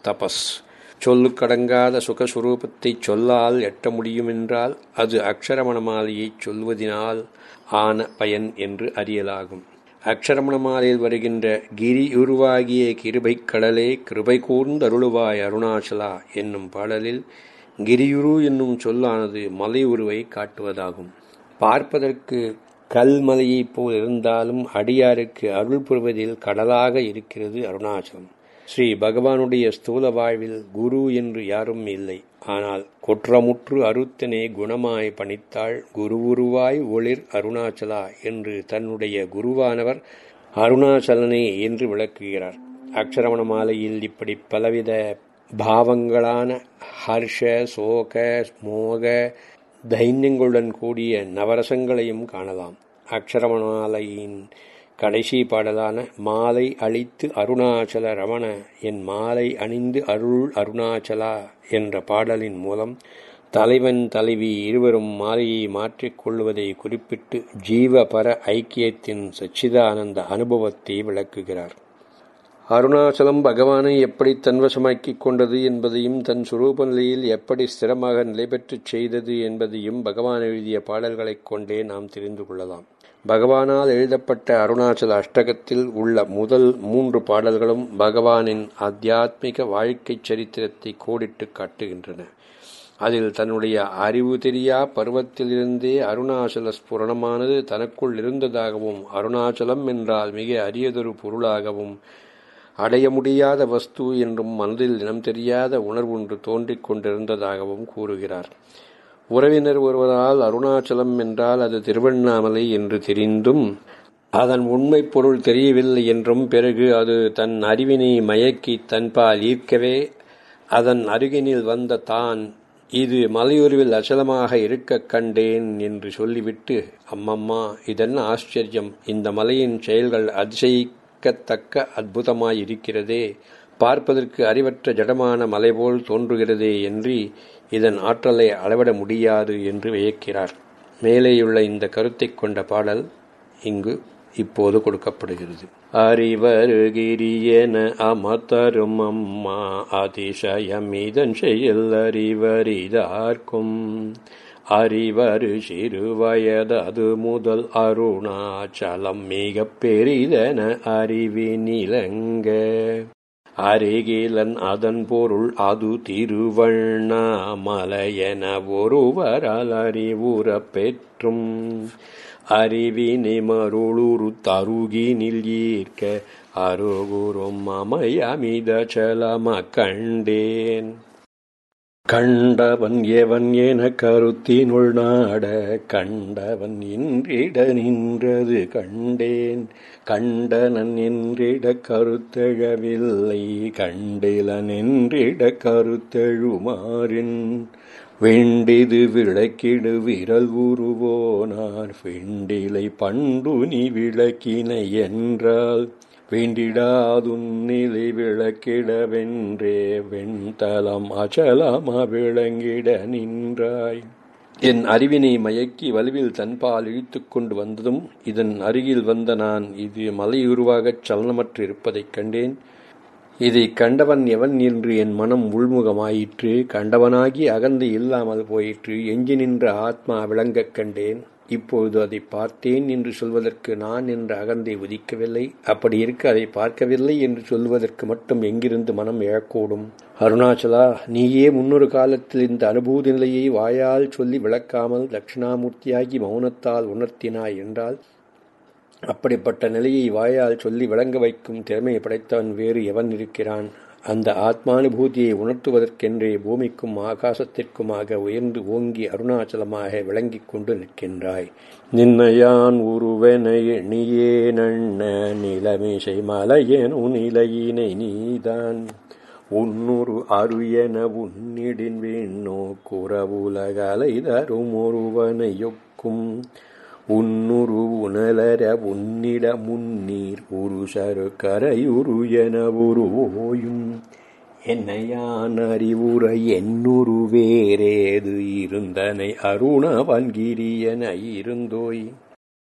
தபஸ். சொல்லுக்கடங்காத சுகஸ்வரூபத்தை சொல்லால் எட்ட முடியுமென்றால் அது அக்ஷரமணமாலையைச் சொல்வதினால் ஆன பயன் என்று அறியலாகும். அக்ஷரமணமாலையில் வருகின்ற கிரி உருவாகிய கிருபைக் கடலே கிருபை கூர்ந்தருளுவாய் அருணாச்சலா என்னும் பாடலில் கிரியுரு என்னும் சொல்லானது மலை உருவை காட்டுவதாகும். பார்ப்பதற்கு கல்மலையைப் போல் இருந்தாலும் அடியாருக்கு அருள் புரிவதில் கடலாக இருக்கிறது அருணாச்சலம் ஸ்ரீ பகவானுடைய ஸ்தூல வாழ்வில் குரு என்று யாரும் இல்லை. ஆனால் குற்றமுற்று அறுத்தனே குணமாய் பணித்தாள் குருவுருவாய் ஒளிர் அருணாச்சலா என்று தன்னுடைய குருவானவர் அருணாச்சலனே என்று விளக்குகிறார். அக்ஷரவண மாலையில் இப்படி பலவித பாவங்களான ஹர்ஷ சோக மோக தைன்யங்களுடன் கூடிய நவரசங்களையும் காணலாம். அக்ஷரமணமாலையின் கடைசி பாடலான மாலை அழித்து அருணாச்சல ரமண என் மாலை அணிந்து அருள் அருணாச்சலா என்ற பாடலின் மூலம் தலைவன் தலைவி இருவரும் மாலையை மாற்றிக்கொள்வதை குறிப்பிட்டு ஜீவபர ஐக்கியத்தின் சச்சிதானந்த அனுபவத்தை விளக்குகிறார். அருணாச்சலம் பகவானை எப்படி தன்வசமாக்கிக் கொண்டது என்பதையும் தன் சுரூப நிலையில் எப்படி ஸ்திரமாக நிலை பெற்றுச் செய்தது என்பதையும் பகவான் எழுதிய பாடல்களைக் கொண்டே நாம் தெரிந்து கொள்ளலாம். பகவானால் எழுதப்பட்ட அருணாச்சல அஷ்டகத்தில் உள்ள முதல் மூன்று பாடல்களும் பகவானின் ஆத்தியாத்மிக வாழ்க்கை சரித்திரத்தை கோடிட்டு காட்டுகின்றன. அதில் தன்னுடைய அறிவு தெரியா பருவத்திலிருந்தே அருணாச்சல ஸ்புரணமானது தனக்குள் இருந்ததாகவும் அருணாச்சலம் என்றால் மிக அரியதொரு பொருளாகவும் அடைய முடியாத வஸ்து என்றும் மனதில் இனம் தெரியாத உணர்வொன்று தோன்றிக் கொண்டிருந்ததாகவும் கூறுகிறார். உறவினர் ஒருவரால் அருணாச்சலம் என்றால் அது திருவண்ணாமலை என்று தெரிந்தும் அதன் உண்மை பொருள் தெரியவில்லை என்றும் பிறகு அது தன் அறிவினை மயக்கி தன்பால் ஈர்க்கவே அதன் அருகினில் வந்த தான் இது மலையுருவில் அச்சலமாக இருக்கக் கண்டேன் என்று சொல்லிவிட்டு அம்மம்மா இதென்ன ஆச்சரியம்! இந்த மலையின் செயல்கள் அதிசயிக்கத்தக்க அற்புதமாயிருக்கிறதே பார்ப்பதற்கு அறிவற்ற ஜடமான மலை போல் தோன்றுகிறதே என்று இதன் ஆற்றலை அளவிட முடியாது என்று வியக்கிறார். மேலேயுள்ள இந்த கருத்தைக் கொண்ட பாடல் இங்கு இப்போது கொடுக்கப்படுகிறது. அறிவருகிரியன அமர்த்தரும் அம்மா அதிசயமிதன் செயல் அறிவரிதார்க்கும் அறிவரு சிறுவயதது முதல் அருணாச்சலம் மிக பெரிதென அறிவினிலங்க. அரேகேலன் அதன் பொருள் அது திருவண்ணாமலையென ஒருவரால் அறிவுறப் பெற்றும் அறிவினை மருளுரு தருகினில் ஈர்க்க அருகுரும் அமையமித சலம கண்டேன். கண்டவன் எவன் என கருத்தினுள் நாட கண்டவன் இன்றிட நின்றது கண்டேன். கண்டனன் என்றிட கருத்தெழவில்லை கண்டிலன் என்றிட கருத்தெழுமாறின். வெண்டிது விளக்கிடு விரல் உருவோனார் வெண்டிலை பண்டுனி விளக்கினை என்றால் வேண்டிடாதுன்னிலை விளக்கிடவென்றே வெண்தலம் அச்சலம் விளங்கிட நின்றாய். என் அறிவினை மயக்கி வலுவில் தன்பால் இழுத்துக் கொண்டு வந்ததும் இதன் அருகில் வந்த நான் இது மலையுருவாகச் சலனமற்று இருப்பதைக் கண்டேன். இதை கண்டவன் எவன் என்று என் மனம் உள்முகமாயிற்று கண்டவனாகி அகந்து இல்லாமல் போயிற்று எஞ்சி நின்ற ஆத்மா விளங்கக் கண்டேன். இப்பொழுது அதை பார்த்தேன் என்று சொல்வதற்கு நான் என்ற அகந்தை உதிக்கவில்லை. அப்படி இருக்க அதை பார்க்கவில்லை என்று சொல்வதற்கு மட்டும் எங்கிருந்து மனம் இழக்கூடும் அருணாச்சலா நீயே முன்னொரு காலத்தில் இந்த அனுபூதி நிலையை வாயால் சொல்லி விளக்காமல் தட்சிணாமூர்த்தியாகி மௌனத்தால் உணர்த்தினாய் என்றால் அப்படிப்பட்ட நிலையை வாயால் சொல்லி விளங்க வைக்கும் திறமையை படைத்தவன் வேறு எவன் இருக்கிறான்? அந்த ஆத்மானுபூதியை உணர்த்துவதற்கென்றே பூமிக்கும் ஆகாசத்திற்குமாக உயர்ந்து ஓங்கி அருணாச்சலமாக விளங்கிக் கொண்டு நிற்கின்றாய். நின்னையான் உருவென எண்ணியே நண்ண நிலமிசை மலையனு நிலையினை நீதான். உன்னுரு அருயன உன்னிடின் வேணோ குறவுலகலை தரும் ஒருவனையொக்கும் உன்னுரு உணலர உன்னிட முன்னீர் உருசரு கரையுரு என உருவோயும். என்னையான் அறிவுற என்னுரு வேறேது இருந்தனை அருணவன்கிரி என இருந்தோய்.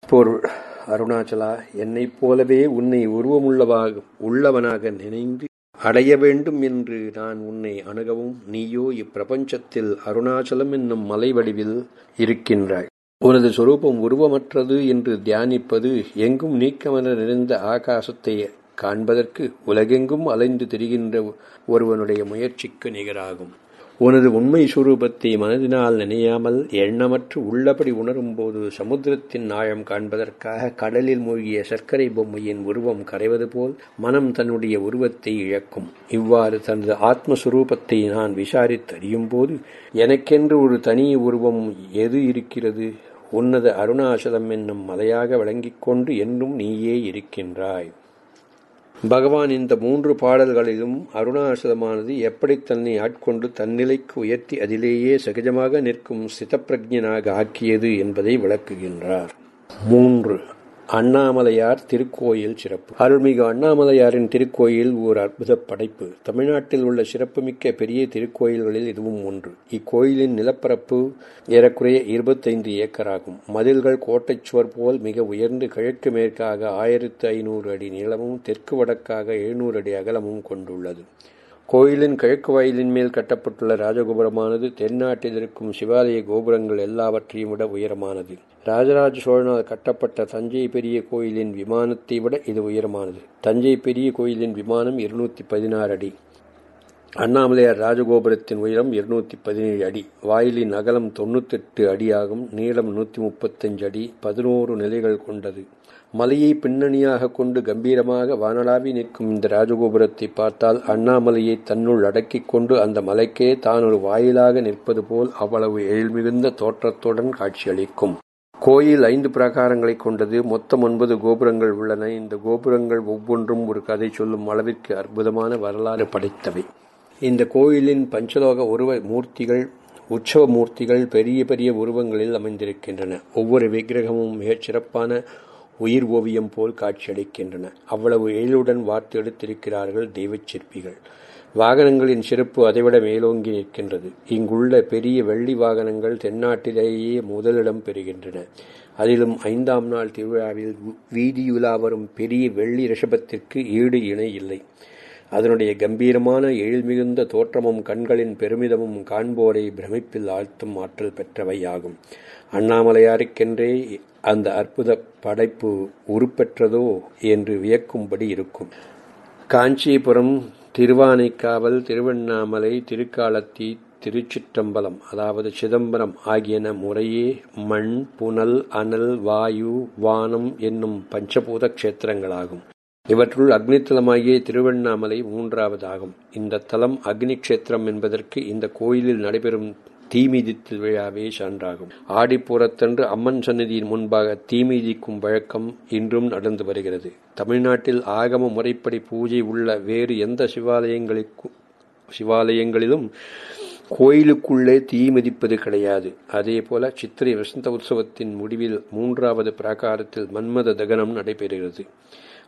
பொருள் அருணாச்சலா என்னைப் போலவே உன்னை உருவமுள்ளவாக உள்ளவனாக நினைந்து அடைய வேண்டும் என்று நான் உன்னை அணுகவும் நீயோ இப்பிரபஞ்சத்தில் அருணாச்சலம் என்னும் மலை வடிவில் இருக்கின்றாய். உனது சொரூபம் உருவமற்றது என்று தியானிப்பது எங்கும் நீக்கமென நிறைந்த ஆகாசத்தை காண்பதற்கு உலகெங்கும் அலைந்து திரிகின்ற ஒருவனுடைய முயற்சிக்கு நிகராகும். உனது உண்மை சுரூபத்தை மனதினால் நினையாமல் எண்ணமற்று உள்ளபடி உணரும்போது சமுத்திரத்தின் ஆழம் காண்பதற்காக கடலில் மூழ்கிய சர்க்கரை பொம்மையின் உருவம் கரைவது போல் மனம் தன்னுடைய உருவத்தை இழக்கும். இவ்வாறு தனது ஆத்மஸ்வரூபத்தை நான் விசாரித்தறியும் போது எனக்கென்று ஒரு தனி உருவம் எது இருக்கிறது? உன்னத அருணாச்சலம் என்னும் மலையாக விளங்கிக் கொண்டு என்றும் நீயே இருக்கின்றாய். பகவான் இந்த மூன்று பாடல்களிலும் அருணாசலமானது எப்படி தன்னை ஆட்கொண்டு தன்னிலைக்கு உயர்த்தி அதிலேயே சகஜமாக நிற்கும் சிதப்பிரஜனாக ஆக்கியது என்பதை விளக்குகின்றார். மூன்று அண்ணாமலையார் திருக்கோயில் சிறப்பு. அருள்மிகு அண்ணாமலையாரின் திருக்கோயில் ஓர் அற்புத படைப்பு. தமிழ்நாட்டில் உள்ள சிறப்புமிக்க பெரிய திருக்கோயில்களில் இதுவும் ஒன்று. இக்கோயிலின் நிலப்பரப்பு ஏறக்குறைய இருபத்தைந்து ஏக்கர் ஆகும் மதில்கள் கோட்டைச்சுவர் போல் மிக உயர்ந்து கிழக்கு மேற்காக ஆயிரத்து ஐநூறு அடி நீளமும் தெற்கு வடக்காக எழுநூறு அடி அகலமும் கொண்டுள்ளது. கோயிலின் கிழக்கு வாயிலின் மேல் கட்டப்பட்டுள்ள ராஜகோபுரமானது தென்னாட்டில் இருக்கும் சிவாலய கோபுரங்கள் எல்லாவற்றையும் விட உயரமானது. ராஜராஜ சோழனால் கட்டப்பட்ட தஞ்சை பெரிய கோயிலின் விமானத்தை விட இது உயரமானது. தஞ்சை பெரிய கோயிலின் விமானம் இருநூத்தி பதினாறு அடி. அண்ணாமலையார் ராஜகோபுரத்தின் உயரம் இருநூத்தி பதினேழு அடி. வாயிலின் அகலம் தொண்ணூத்தெட்டு அடியாகும் நீளம் நூத்தி முப்பத்தஞ்சு அடி. பதினோரு நிலைகள் கொண்டது. மலையை பின்னணியாக கொண்டு கம்பீரமாக வானளாவி நிற்கும் இந்த ராஜகோபுரத்தை பார்த்தால் அண்ணாமலையை தன்னுள் அடக்கிக் கொண்டு அந்த மலைக்கே தான் ஒரு வாயிலாக நிற்பது போல் அவ்வளவு எழில்மிகுந்த தோற்றத்துடன் காட்சியளிக்கும். கோயில் ஐந்து பிரகாரங்களை கொண்டது. மொத்தம் ஒன்பது கோபுரங்கள் உள்ளன. இந்த கோபுரங்கள் ஒவ்வொன்றும் ஒரு கதை சொல்லும் அளவிற்கு அற்புதமான வரலாறு படைத்தவை. இந்த கோயிலின் பஞ்சலோக உருவ மூர்த்திகள் உற்சவ மூர்த்திகள் பெரிய பெரிய உருவங்களில் அமைந்திருக்கின்றன. ஒவ்வொரு விக்கிரகமும் மிகச் சிறப்பான உயிர் ஓவியம் போல் காட்சியளிக்கின்றன. அவ்வளவு எழிலுடன் வார்த்தெடுத்திருக்கிறார்கள் தெய்வச் சிற்பிகள். வாகனங்களின் சிறப்பு அதைவிட மேலோங்கி நிற்கின்றது. இங்குள்ள பெரிய வெள்ளி வாகனங்கள் தென்னாட்டிலேயே முதலிடம் பெறுகின்றன. அதிலும் ஐந்தாம் நாள் திருவிழாவில் வீதியுலா வரும் பெரிய வெள்ளி ரிஷபத்திற்கு ஈடு இணை இல்லை. அதனுடைய கம்பீரமான எழில் மிகுந்த தோற்றமும் கண்களின் பெருமிதமும் காண்போரை பிரமிப்பில் ஆழ்த்தும் ஆற்றல் பெற்றவையாகும். அண்ணாமலையாருக்கென்றே அந்த அற்புத படைப்பு உருப்பெற்றதோ என்று வியக்கும்படி இருக்கும். காஞ்சிபுரம் திருவானைக்காவல் திருவண்ணாமலை திருக்காலத்தி திருச்சிற்றம்பலம் அதாவது சிதம்பரம் ஆகியன முறையே மண் புனல் அனல் வாயு வானம் என்னும் பஞ்சபூத கஷேத்திரங்களாகும். இவற்றுள் அக்னித்தலமாகிய திருவண்ணாமலை மூன்றாவதாகும். இந்த தலம் அக்னி கஷேத்திரம் என்பதற்கு இந்த கோயிலில் நடைபெறும் தீமிதித்தல் விழாவே சான்றாகும். ஆடிப்பூரத்தன்று அம்மன் சன்னதியின் முன்பாக தீமிதிக்கும் வழக்கம் இன்றும் நடந்து வருகிறது. தமிழ்நாட்டில் ஆகம முறைப்படி பூஜை உள்ள வேறு எந்த சிவாலயங்களுக்கும் சிவாலயங்களிலும் கோயிலுக்குள்ளே தீ மிதிப்பது கிடையாது. அதே போல சித்திரை வசந்த உற்சவத்தின் முடிவில் மூன்றாவது பிராகாரத்தில் மன்மத தகனம் நடைபெறுகிறது.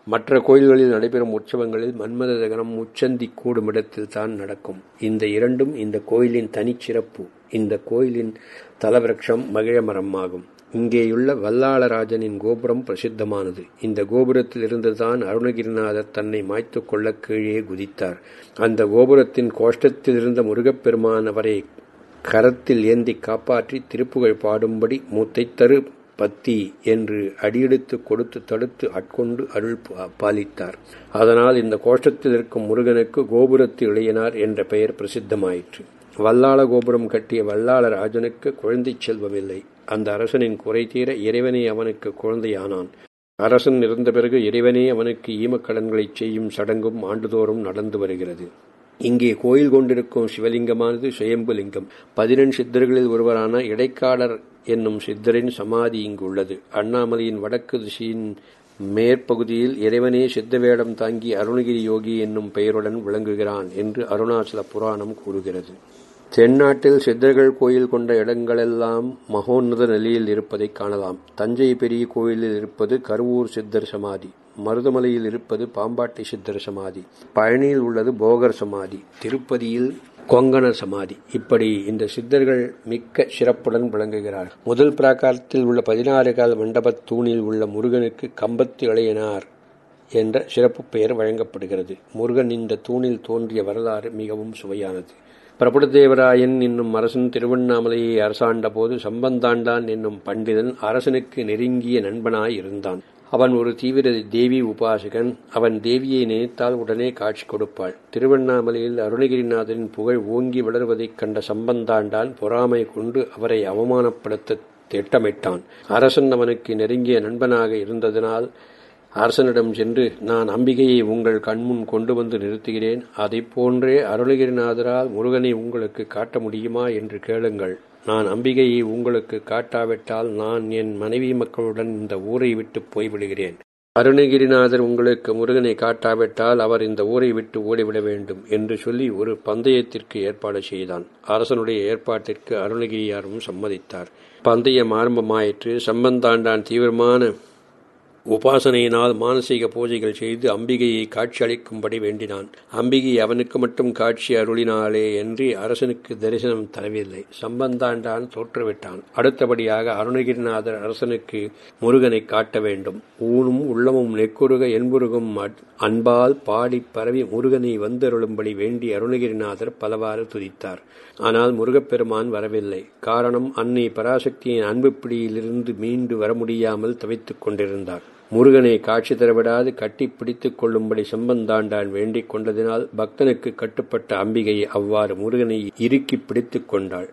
மற்ற கோயில்களில் நடைபெறும் உற்சவங்களில் மன்மத தகனம் உச்சந்தி கூடும் இடத்தில் தான் நடக்கும். இந்த இரண்டும் இந்த கோயிலின் தனிச்சிறப்பு. இந்த கோயிலின் தலவிரக்ஷம் மகிழமரம் ஆகும் இங்கேயுள்ள வல்லாளராஜனின் கோபுரம் பிரசித்தமானது. இந்த கோபுரத்தில் இருந்துதான் அருணகிரிநாதர் தன்னை மாய்த்து கொள்ள கீழே குதித்தார். அந்த கோபுரத்தின் கோஷ்டத்தில் இருந்த முருகப்பெருமான் அவரை கரத்தில் ஏந்தி காப்பாற்றி திருப்புகழ் பாடும்படி மூத்தைத்தரு பத்தி என்று அடியெடுத்து கொடுத்து தடுத்து ஆட்கொண்டு அருள் பாலித்தார். அதனால் இந்த கோஷ்டத்தில் இருக்கும் முருகனுக்கு கோபுரத்து இளையனார் என்ற பெயர் பிரசித்தமாயிற்று. வல்லாள கோபுரம் கட்டிய வல்லாள ராஜனுக்கு குழந்தை செல்வமில்லை. அந்த அரசனின் குறை தீர இறைவனே அவனுக்கு குழந்தையானான். அரசன் இருந்த பிறகு இறைவனே அவனுக்கு ஈமக்கடன்களைச் செய்யும் சடங்கும் ஆண்டுதோறும் நடந்து வருகிறது. இங்கே கோயில் கொண்டிருக்கும் சிவலிங்கமானது சுயம்புலிங்கம் பதினெண் சித்தர்களில் ஒருவரான இடைக்காலர் என்னும் சித்தரின் சமாதி இங்கு உள்ளது. அண்ணாமலையின் வடக்கு திசையின் மேற்பகுதியில் இறைவனே சித்த வேடம் தாங்கி அருணகிரி யோகி என்னும் பெயருடன் விளங்குகிறான் என்று அருணாச்சல புராணம் கூறுகிறது. தென்னாட்டில் சித்தர்கள் கோயில் கொண்ட இடங்களெல்லாம் மகோன்னத நிலையில் இருப்பதை காணலாம். தஞ்சை பெரிய கோயிலில் இருப்பது கருவூர் சித்தர் சமாதி மருதமலையில் இருப்பது பாம்பாட்டி சித்தர் சமாதி பழனியில் உள்ளது போகர் சமாதி திருப்பதியில் கொங்கணர் சமாதி. இப்படி இந்த சித்தர்கள் மிக்க சிறப்புடன் விளங்குகிறார் முதல் பிராகாரத்தில் உள்ள பதினாறு கால மண்டபத் தூணில் உள்ள முருகனுக்கு கம்பத்து இளையனார் என்ற சிறப்பு பெயர் வழங்கப்படுகிறது. முருகன் இந்த தூணில் தோன்றிய வரலாறு மிகவும் சுவையானது. பிரபுடதேவராயன் என்னும் அரசன் திருவண்ணாமலையை அரசாண்ட போது சம்பந்தாண்டான் என்னும் பண்டிதன் அரசனுக்கு நெருங்கிய நண்பனாய் இருந்தான். அவன் ஒரு தீவிர தேவி உபாசகன். அவன் தேவியை நினைத்தால் உடனே காட்சி கொடுப்பாள். திருவண்ணாமலையில் அருணகிரிநாதரின் புகழ் ஓங்கி வளர்வதைக் கண்ட சம்பந்தாண்டான் பொறாமை கொண்டு அவரை அவமானப்படுத்த திட்டமிட்டான். அரசன் அவனுக்கு நெருங்கிய நண்பனாக இருந்ததனால் அரசனிடம் சென்று நான் அம்பிகையை உங்கள் கண்முன் கொண்டு வந்து நிறுத்துகிறேன். அதை போன்றே அருணகிரிநாதரால் முருகனை உங்களுக்கு காட்ட முடியுமா? என்று கேளுங்கள். நான் அம்பிகையை உங்களுக்கு காட்டாவிட்டால் நான் என் மனைவி மக்களுடன் இந்த ஊரை விட்டு போய்விடுகிறேன். அருணகிரிநாதர் உங்களுக்கு முருகனை காட்டாவிட்டால் அவர் இந்த ஊரை விட்டு ஓடிவிட வேண்டும் என்று சொல்லி ஒரு பந்தயத்திற்கு ஏற்பாடு செய்தான். அரசனுடைய ஏற்பாட்டிற்கு அருணகிரியாரும் சம்மதித்தார். பந்தயம் ஆரம்பமாயிற்று. சம்பந்தாண்டான் தீவிரமான உபாசனையினால் மானசீக பூஜைகள் செய்து அம்பிகையை காட்சி அளிக்கும்படி வேண்டினான். அம்பிகை அவனுக்கு மட்டும் காட்சி அருளினாலே என்று அரசனுக்கு தரிசனம் தரவில்லை. சம்பந்தாண்டான் தோற்றுவிட்டான். அடுத்தபடியாக அருணகிரிநாதர் அரசனுக்கு முருகனை காட்ட வேண்டும். ஊனும் உள்ளமும் நெக்குருக என்புருகும் அன்பால் பாடி பரவி முருகனை வந்தருளும்படி வேண்டி அருணகிரிநாதர் பலவாறு துதித்தார். ஆனால் முருகப்பெருமான் வரவில்லை. காரணம் அன்னை பராசக்தியின் அன்பு பிடியிலிருந்து மீண்டு வர முடியாமல் தவித்துக் கொண்டிருந்தார். முருகனை காட்சி தரவிடாது கட்டி பிடித்துக் கொள்ளும்படி செம்பந்தாண்டான் வேண்டிக் கொண்டதினால் பக்தனுக்கு கட்டுப்பட்ட அம்பிகை அவ்வாறு முருகனை இறுக்கி பிடித்துக் கொண்டாள்.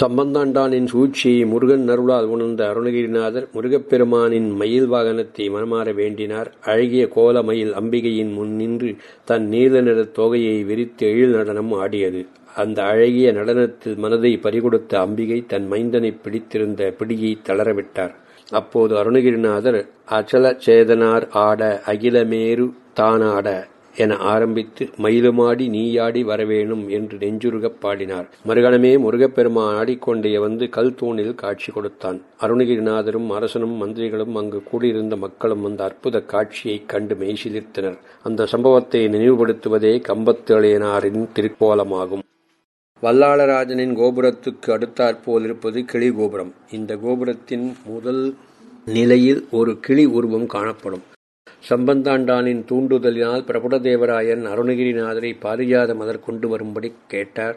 சம்பந்தாண்டானின் சூழ்ச்சியை முருகன் நருளால் உணர்ந்த அருணகிரிநாதர் முருகப்பெருமானின் மயில் வாகனத்தை மனமாற வேண்டினார். அழகிய கோல மயில் அம்பிகையின் முன் நின்று தன் நீல நிற தொகையை விரித்து எழில் நடனம் ஆடியது. அந்த அழகிய நடனத்தில் மனதை பறிகொடுத்த அம்பிகை தன் மைந்தனை பிடித்திருந்த பிடியை தளரவிட்டார். அப்போது அருணகிரிநாதர் அச்சல சேதனார் ஆட அகிலமேரு தானாட என ஆரம்பித்து மயிலுமாடி நீயாடி வரவேணும் என்று நெஞ்சுருகப் பாடினார். மறுகணமே முருகப்பெருமான் ஆடிக்கொண்டே வந்து கல் தூணில் காட்சி கொடுத்தான். அருணகிரிநாதரும் அரசனும் மந்திரிகளும் அங்கு கூடியிருந்த மக்களும் அந்த அற்புத காட்சியைக் கண்டு மெய்சிலிர்த்தனர். அந்த சம்பவத்தை நினைவுபடுத்துவதே கம்பத்தேளையனாரின் திருக்கோலமாகும். வல்லாளராஜனின் கோபுரத்துக்கு அடுத்தாற்போல் இருப்பது கிளி கோபுரம். இந்த கோபுரத்தின் முதல் நிலையில் ஒரு கிளி உருவம் காணப்படும். சம்பந்தாண்டானின் தூண்டுதலினால் பிரபுடதேவராயன் அருணகிரிநாதரை பாரிஜாத மலர் கொண்டு வரும்படி கேட்டார்.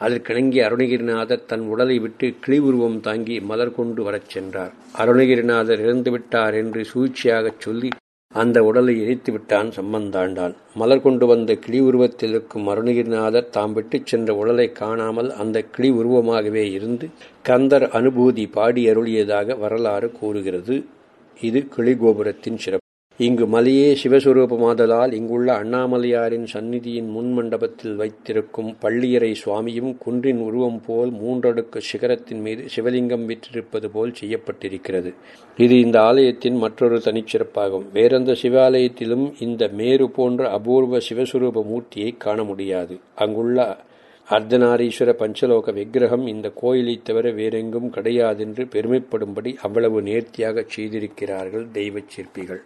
அதற்கிணங்கிய அருணகிரிநாதர் தன் உடலை விட்டு கிளி உருவம் தாங்கி மலர் கொண்டு வரச் சென்றார். அருணகிரிநாதர் இறந்துவிட்டார் என்று சூழ்ச்சியாகச் சொல்லி அந்த உடலை இணைத்து விட்டான் சம்பந்தாண்டான் மலர் கொண்டு வந்த கிளி உருவத்தில் இருக்கும் அருணகிரிநாதர் தாம் விட்டுச் சென்ற உடலை காணாமல் அந்த கிளி உருவமாகவே இருந்து கந்தர் அனுபூதி பாடி அருளியதாக வரலாறு கூறுகிறது. இது கிளி கோபுரத்தின் சிறப்பு. இங்கு மலையே சிவஸ்வரூபமாதலால் இங்குள்ள அண்ணாமலையாரின் சந்நிதியின் முன் மண்டபத்தில் வைத்திருக்கும் பள்ளியறை சுவாமியும் குன்றின் உருவம் போல் மூன்றடுக்கு சிகரத்தின் மீது சிவலிங்கம் விற்றிருப்பது போல் செய்யப்பட்டிருக்கிறது. இது இந்த ஆலயத்தின் மற்றொரு தனிச்சிறப்பாகும். வேறெந்த சிவாலயத்திலும் இந்த மேரு போன்ற அபூர்வ சிவஸ்வரூப மூர்த்தியை காண முடியாது. அங்குள்ள அர்த்தநாரீஸ்வர பஞ்சலோக விக்கிரகம் இந்த கோயிலைத் தவிர வேறெங்கும் கிடையாதென்று பெருமைப்படும்படி அவ்வளவு நேர்த்தியாகச் செய்திருக்கிறார்கள் தெய்வச் சிற்பிகள்.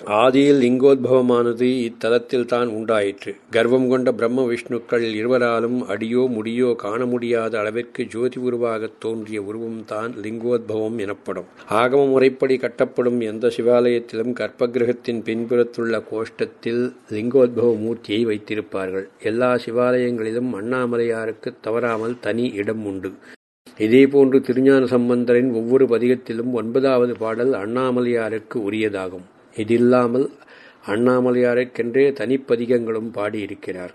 ஆதியில் லிங்கோத்பவமானது இத்தலத்தில் தான் உண்டாயிற்று. கர்வம் கொண்ட பிரம்ம விஷ்ணுக்கள் இருவராலும் அடியோ முடியோ காண முடியாத அளவிற்கு ஜோதி உருவாகத் தோன்றிய உருவம்தான் லிங்கோத்பவம் எனப்படும். ஆகம முறைப்படி கட்டப்படும் எந்த சிவாலயத்திலும் கர்ப்பகிரகத்தின் பின்புறத்துள்ள கோஷ்டத்தில் லிங்கோத்பவ மூர்த்தியை வைத்திருப்பார்கள். எல்லா சிவாலயங்களிலும் அண்ணாமலையாருக்கு தவறாமல் தனி இடம் உண்டு. இதேபோன்று திருஞான சம்பந்தரின் ஒவ்வொரு பதிகத்திலும் ஒன்பதாவது பாடல் அண்ணாமலையாருக்கு உரியதாகும். இதில்லாமல் அண்ணாமலையாருக்கென்றே தனிப்பதிகங்களும் பாடியிருக்கிறார்.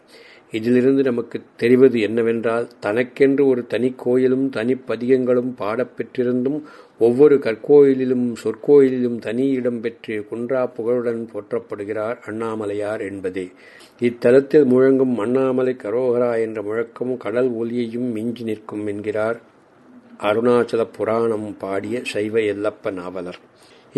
இதிலிருந்து நமக்கு தெரிவது என்னவென்றால் தனக்கென்று ஒரு தனி கோயிலும் தனிப்பதிகங்களும் பாடப்பெற்றிருந்தும் ஒவ்வொரு கற்கோயிலிலும் சொற்கோயிலிலும் தனி இடம் பெற்று குன்றா புகழுடன் போற்றப்படுகிறார் அண்ணாமலையார் என்பதே. இத்தலத்தில் முழங்கும் அண்ணாமலை கரோகரா என்ற முழக்கம் கடல் ஒலியையும் மிஞ்சி நிற்கும் என்கிறார் அருணாச்சல புராணம் பாடிய சைவ எல்லப்ப நாவலர்.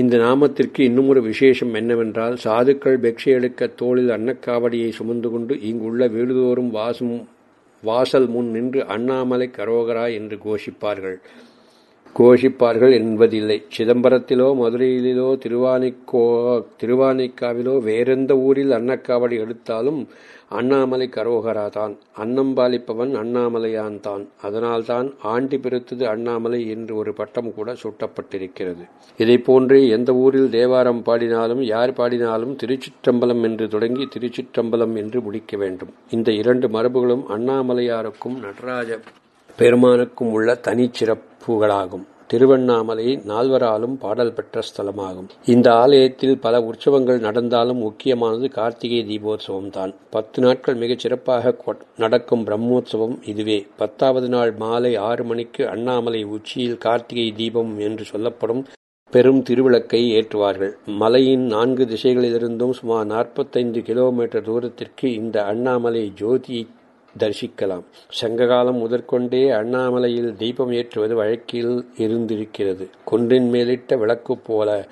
இந்த நாமத்திற்கு இன்னும் ஒரு விசேஷம் என்னவென்றால் சாதுக்கள் பெக்ஷை எடுக்க தோளில் அன்னக்காவடியை சுமந்து கொண்டு இங்குள்ள வீடுதோறும் வாசும் வாசல் முன் நின்று அண்ணாமலை கரோகரா என்று கோஷிப்பார்கள். கோஷிப்பார்கள் என்பதில்லை. சிதம்பரத்திலோ மதுரையிலோ திருவானிக்கோ திருவானிக்காவிலோ வேறெந்த ஊரில் அன்னக்காவடி எடுத்தாலும் அண்ணாமலை கரோகரா தான் அன்னம் பாலிப்பவன் அண்ணாமலையான் தான். அதனால்தான் ஆண்டி பிறத்தது அண்ணாமலை என்று ஒரு பட்டம் கூட சூட்டப்பட்டிருக்கிறது. இதை போன்றே எந்த ஊரில் தேவாரம் பாடினாலும் யார் பாடினாலும் திருச்சிற்றம்பலம் என்று தொடங்கி திருச்சிற்றம்பலம் என்று முடிக்க வேண்டும். இந்த இரண்டு மரபுகளும் அண்ணாமலையாருக்கும் நடராஜ பெருமானுக்கும் உள்ள தனிச்சிறப்புகளாகும். திருவண்ணாமலை நால்வராலும் பாடல் பெற்ற ஸ்தலமாகும். இந்த ஆலயத்தில் பல உற்சவங்கள் நடந்தாலும் முக்கியமானது கார்த்திகை தீபோத்சவம் தான். பத்து நாட்கள் மிகச் சிறப்பாக நடக்கும் பிரம்மோற்சவம் இதுவே. பத்தாவது நாள் மாலை ஆறு மணிக்கு அண்ணாமலை உச்சியில் கார்த்திகை தீபம் என்று சொல்லப்படும் பெரும் திருவிளக்கை ஏற்றுவார்கள். மலையின் நான்கு திசைகளிலிருந்தும் சுமார் நாற்பத்தைந்து கிலோமீட்டர் தூரத்திற்கு இந்த அண்ணாமலை ஜோதியை தரிசிக்கலாம். சங்ககாலம் முதற்கொண்டே அண்ணாமலையில் தீபம் ஏற்றுவது வழக்கில் இருந்திருக்கிறது. குன்றின் மேலிட்ட விளக்கு போல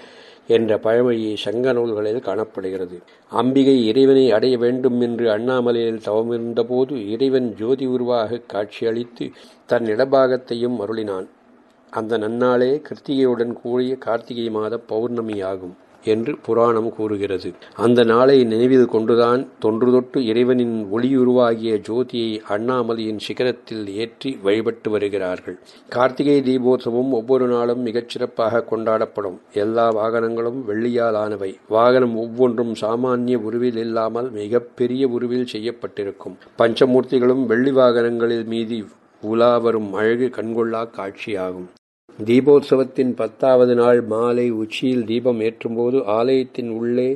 என்ற பழமொழி சங்க நூல்களில் காணப்படுகிறது. அம்பிகை இறைவனை அடைய வேண்டும் என்று அண்ணாமலையில் தவமிருந்தபோது இறைவன் ஜோதி உருவாக காட்சியளித்து தன் இடபாகத்தையும் அருளினான். அந்த நன்னாளே கிருத்திகையுடன் கூடிய கார்த்திகை மாத பௌர்ணமி ஆகும் என்று புராணம் கூறுகிறது. அந்த நாளை நினைவில் கொண்டுதான் தொன்று தொட்டு இறைவனின் ஒளியுருவாகிய ஜோதியை அண்ணாமலையின் சிகரத்தில் ஏற்றி வழிபட்டு வருகிறார்கள். கார்த்திகை தீபோத்சவம் ஒவ்வொரு நாளும் மிகச் சிறப்பாக கொண்டாடப்படும். எல்லா வாகனங்களும் வெள்ளியால் ஆனவை வாகனம் ஒவ்வொன்றும் சாமானிய உருவில் இல்லாமல் மிகப்பெரிய உருவில் செய்யப்பட்டிருக்கும். பஞ்சமூர்த்திகளும் வெள்ளி வாகனங்களில் மீதி உலா வரும் அழகு கண்கொள்ளா காட்சியாகும். தீபோத்சவத்தின் பத்தாவது நாள் மாலை உச்சியில் தீபம் ஏற்றும்போது ஆலயத்தின் உள்ளே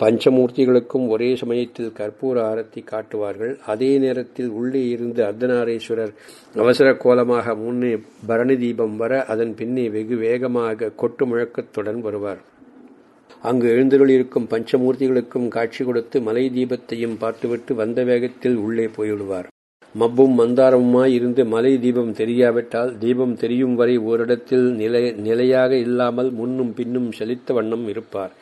பஞ்சமூர்த்திகளுக்கும் ஒரே சமயத்தில் கற்பூர ஆரத்தி காட்டுவார்கள். அதே நேரத்தில் உள்ளே இருந்து அர்த்தநாரீஸ்வரர் அவசர கோலமாக முன்னே பரணி தீபம் வர அதன் பின்னே வெகு வேகமாக கொட்டு முழக்கத்துடன் வருவார். அங்கு எழுந்தருளிருக்கும் பஞ்சமூர்த்திகளுக்கும் காட்சி கொடுத்து மலை தீபத்தையும் பார்த்துவிட்டு வந்த வேகத்தில் உள்ளே போய்விடுவார். மப்பும் மந்தாரமுமாய் இருந்து மலை தீபம் தெரியாவிட்டால் தீபம் தெரியும் வரை ஓரிடத்தில் நிலை நிலையாக இல்லாமல் முன்னும் பின்னும் செழித்த வண்ணம் இருப்பார்.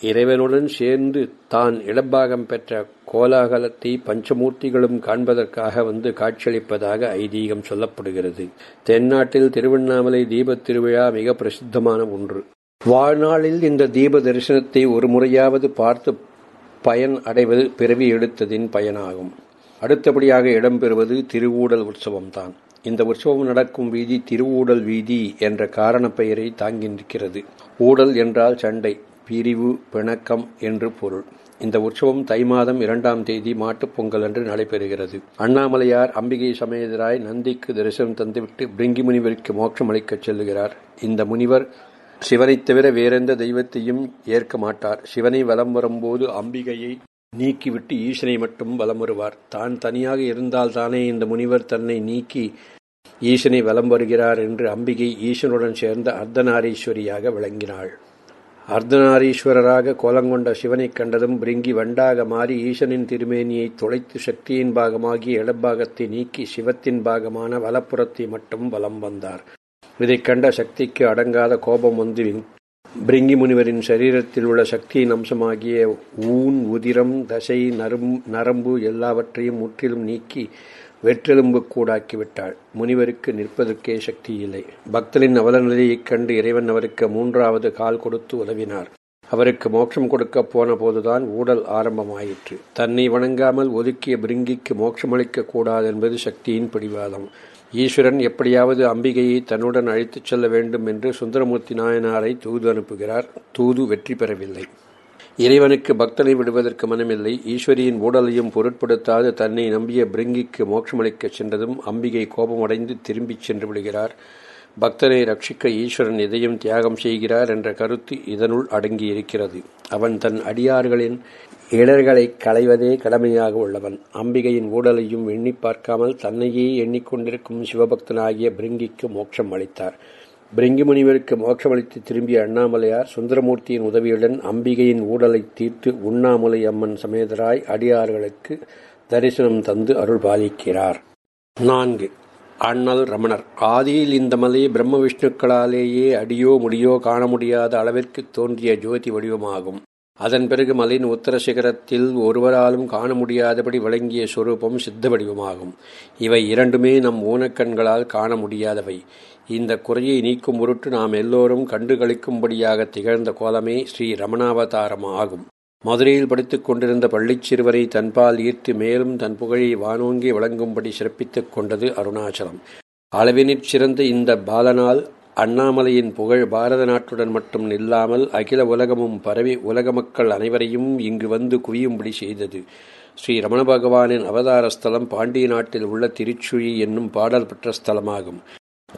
இறைவனுடன் சேர்ந்து தான் இடப்பாகம் பெற்ற கோலாகலத்தை பஞ்சமூர்த்திகளும் காண்பதற்காக வந்து காட்சியளிப்பதாக ஐதீகம் சொல்லப்படுகிறது. தென்னாட்டில் திருவண்ணாமலை தீபத் திருவிழா மிக பிரசித்தமான ஒன்று. வாழ்நாளில் இந்த தீப தரிசனத்தை ஒரு முறையாவது பார்த்து பயன் அடைவது பிறவி எடுத்ததின் பயனாகும். அடுத்தபடியாக இடம்பெறுவது திருவூடல் உற்சவம்தான். இந்த உற்சவம் நடக்கும் வீதி திருவூடல் வீதி என்ற காரண பெயரை தாங்கி நிற்கிறது ஊடல் என்றால் சண்டை பிரிவு பிணக்கம் என்று பொருள். இந்த உற்சவம் தை மாதம் இரண்டாம் தேதி மாட்டுப் பொங்கல் அன்று நடைபெறுகிறது. அண்ணாமலையார் அம்பிகை சமேதராய் நந்திக்கு தரிசனம் தந்துவிட்டு பிரிங்கி முனிவருக்கு மோட்சம் அளிக்கச் செல்லுகிறார். இந்த முனிவர் சிவனைத் தவிர வேறெந்த தெய்வத்தையும் ஏற்க மாட்டார். சிவனை வலம் வரும்போது அம்பிகையை நீக்கிவிட்டு ஈசனை மட்டும் வலம் வருவார் தான் தனியாக இருந்தால் தானே இந்த முனிவர் தன்னை நீக்கி ஈசனை வலம் வருகிறார் என்று அம்பிகை ஈசனுடன் சேர்ந்த அர்த்தநாரீஸ்வரியாக விளங்கினாள். அர்த்தநாரீஸ்வரராக கோலங்கொண்ட சிவனைக் கண்டதும் பிரிங்கி வண்டாக மாறி ஈசனின் திருமேனியை தொலைத்து சக்தியின் பாகமாகிய இடப்பாகத்தை நீக்கி சிவத்தின் பாகமான வலப்புறத்தை மட்டும் வலம் வந்தார். இதைக் கண்ட சக்திக்கு அடங்காத கோபம் வந்து பிரிங்கி முனிவரின் சரீரத்தில் உள்ள சக்தியின் அம்சமாகிய ஊன் உதிரம் தசை நரும் நரம்பு எல்லாவற்றையும் முற்றிலும் நீக்கி வெற்றெலும்பு கூடாக்கிவிட்டாள். முனிவருக்கு நிற்பதற்கே சக்தி இல்லை. பக்தரின் அவலநிலையைக் கண்டு இறைவன் அவருக்கு மூன்றாவது கால் கொடுத்து உதவினார். அவருக்கு மோட்சம் கொடுக்கப் போன போதுதான் ஊடல் ஆரம்பமாயிற்று. தன்னை வணங்காமல் ஒதுக்கிய பிரிங்கிக்கு மோட்சமளிக்கக் கூடாது என்பது சக்தியின் பிடிவாதம். ஈஸ்வரன் எப்படியாவது அம்பிகையை தன்னுடன் அழைத்துச் செல்ல வேண்டும் என்று சுந்தரமூர்த்தி நாயனாரை தூது அனுப்புகிறார். தூது வெற்றி பெறவில்லை. இறைவனுக்கு பக்தனை விடுவதற்கு மனமில்லை. ஈஸ்வரியின் ஊடலையும் பொருட்படுத்தாது தன்னை நம்பிய பிரிங்கிக்கு மோட்சமளிக்கச் சென்றதும் அம்பிகை கோபமடைந்து திரும்பிச் சென்று விடுகிறார். பக்தனை ரட்சிக்க ஈஸ்வரன் எதையும் தியாகம் செய்கிறார் என்ற கருத்து இதனுள் அடங்கியிருக்கிறது. அவன் தன் அடியார்களின் இடர்களை களைவதே கடமையாக உள்ளவன். அம்பிகையின் ஊடலையும் எண்ணி பார்க்காமல் தன்னையே எண்ணிக்கொண்டிருக்கும் சிவபக்தனாகிய பிரிங்கிக்கு மோட்சம் அளித்தார். பிரிங்கி முனிவருக்கு மோட்சமளித்து திரும்பிய அண்ணாமலையார் சுந்தரமூர்த்தியின் உதவியுடன் அம்பிகையின் ஊடலை தீர்த்து உண்ணாமலை அம்மன் சமேதராய் அடியார்களுக்கு தரிசனம் தந்து அருள் பாலிக்கிறார். நான்கு. அண்ணல் ரமணர். ஆதியில் இந்த மலை பிரம்ம விஷ்ணுக்களாலேயே அடியோ முடியோ காண முடியாத அளவிற்கு தோன்றிய ஜோதி வடிவமாகும். அதன் பிறகு மலையின் உத்தர சிகரத்தில் ஒருவராலும் காண முடியாதபடி விளங்கிய சொரூபம் சித்த வடிவமாகும். இவை இரண்டுமே நம் ஊனக்கண்களால் காண முடியாதவை. இந்த குறையை நீக்கும் பொருட்டு நாம் எல்லோரும் கண்டுகளிக்கும்படியாக திகழ்ந்த கோலமே ஸ்ரீ ரமணாவதாரம் ஆகும். மதுரையில் படித்துக் கொண்டிருந்த பள்ளிச் சிறுவரை தன்பால் ஈர்த்து மேலும் தன் புகழை வானோங்கி வழங்கும்படி சிறப்பித்துக் கொண்டது அருணாச்சலம். அளவினிற் சிறந்த இந்த பாலனால் அண்ணாமலையின் புகழ் பாரத நாட்டுடன் மட்டும் நில்லாமல் அகில உலகமும் பரவி உலக மக்கள் அனைவரையும் இங்கு வந்து குவியும்படி செய்தது. ஸ்ரீ ரமண பகவானின் அவதார ஸ்தலம் பாண்டிய நாட்டில் உள்ள திருச்சுழி என்னும் பாடல் பெற்ற ஸ்தலமாகும்.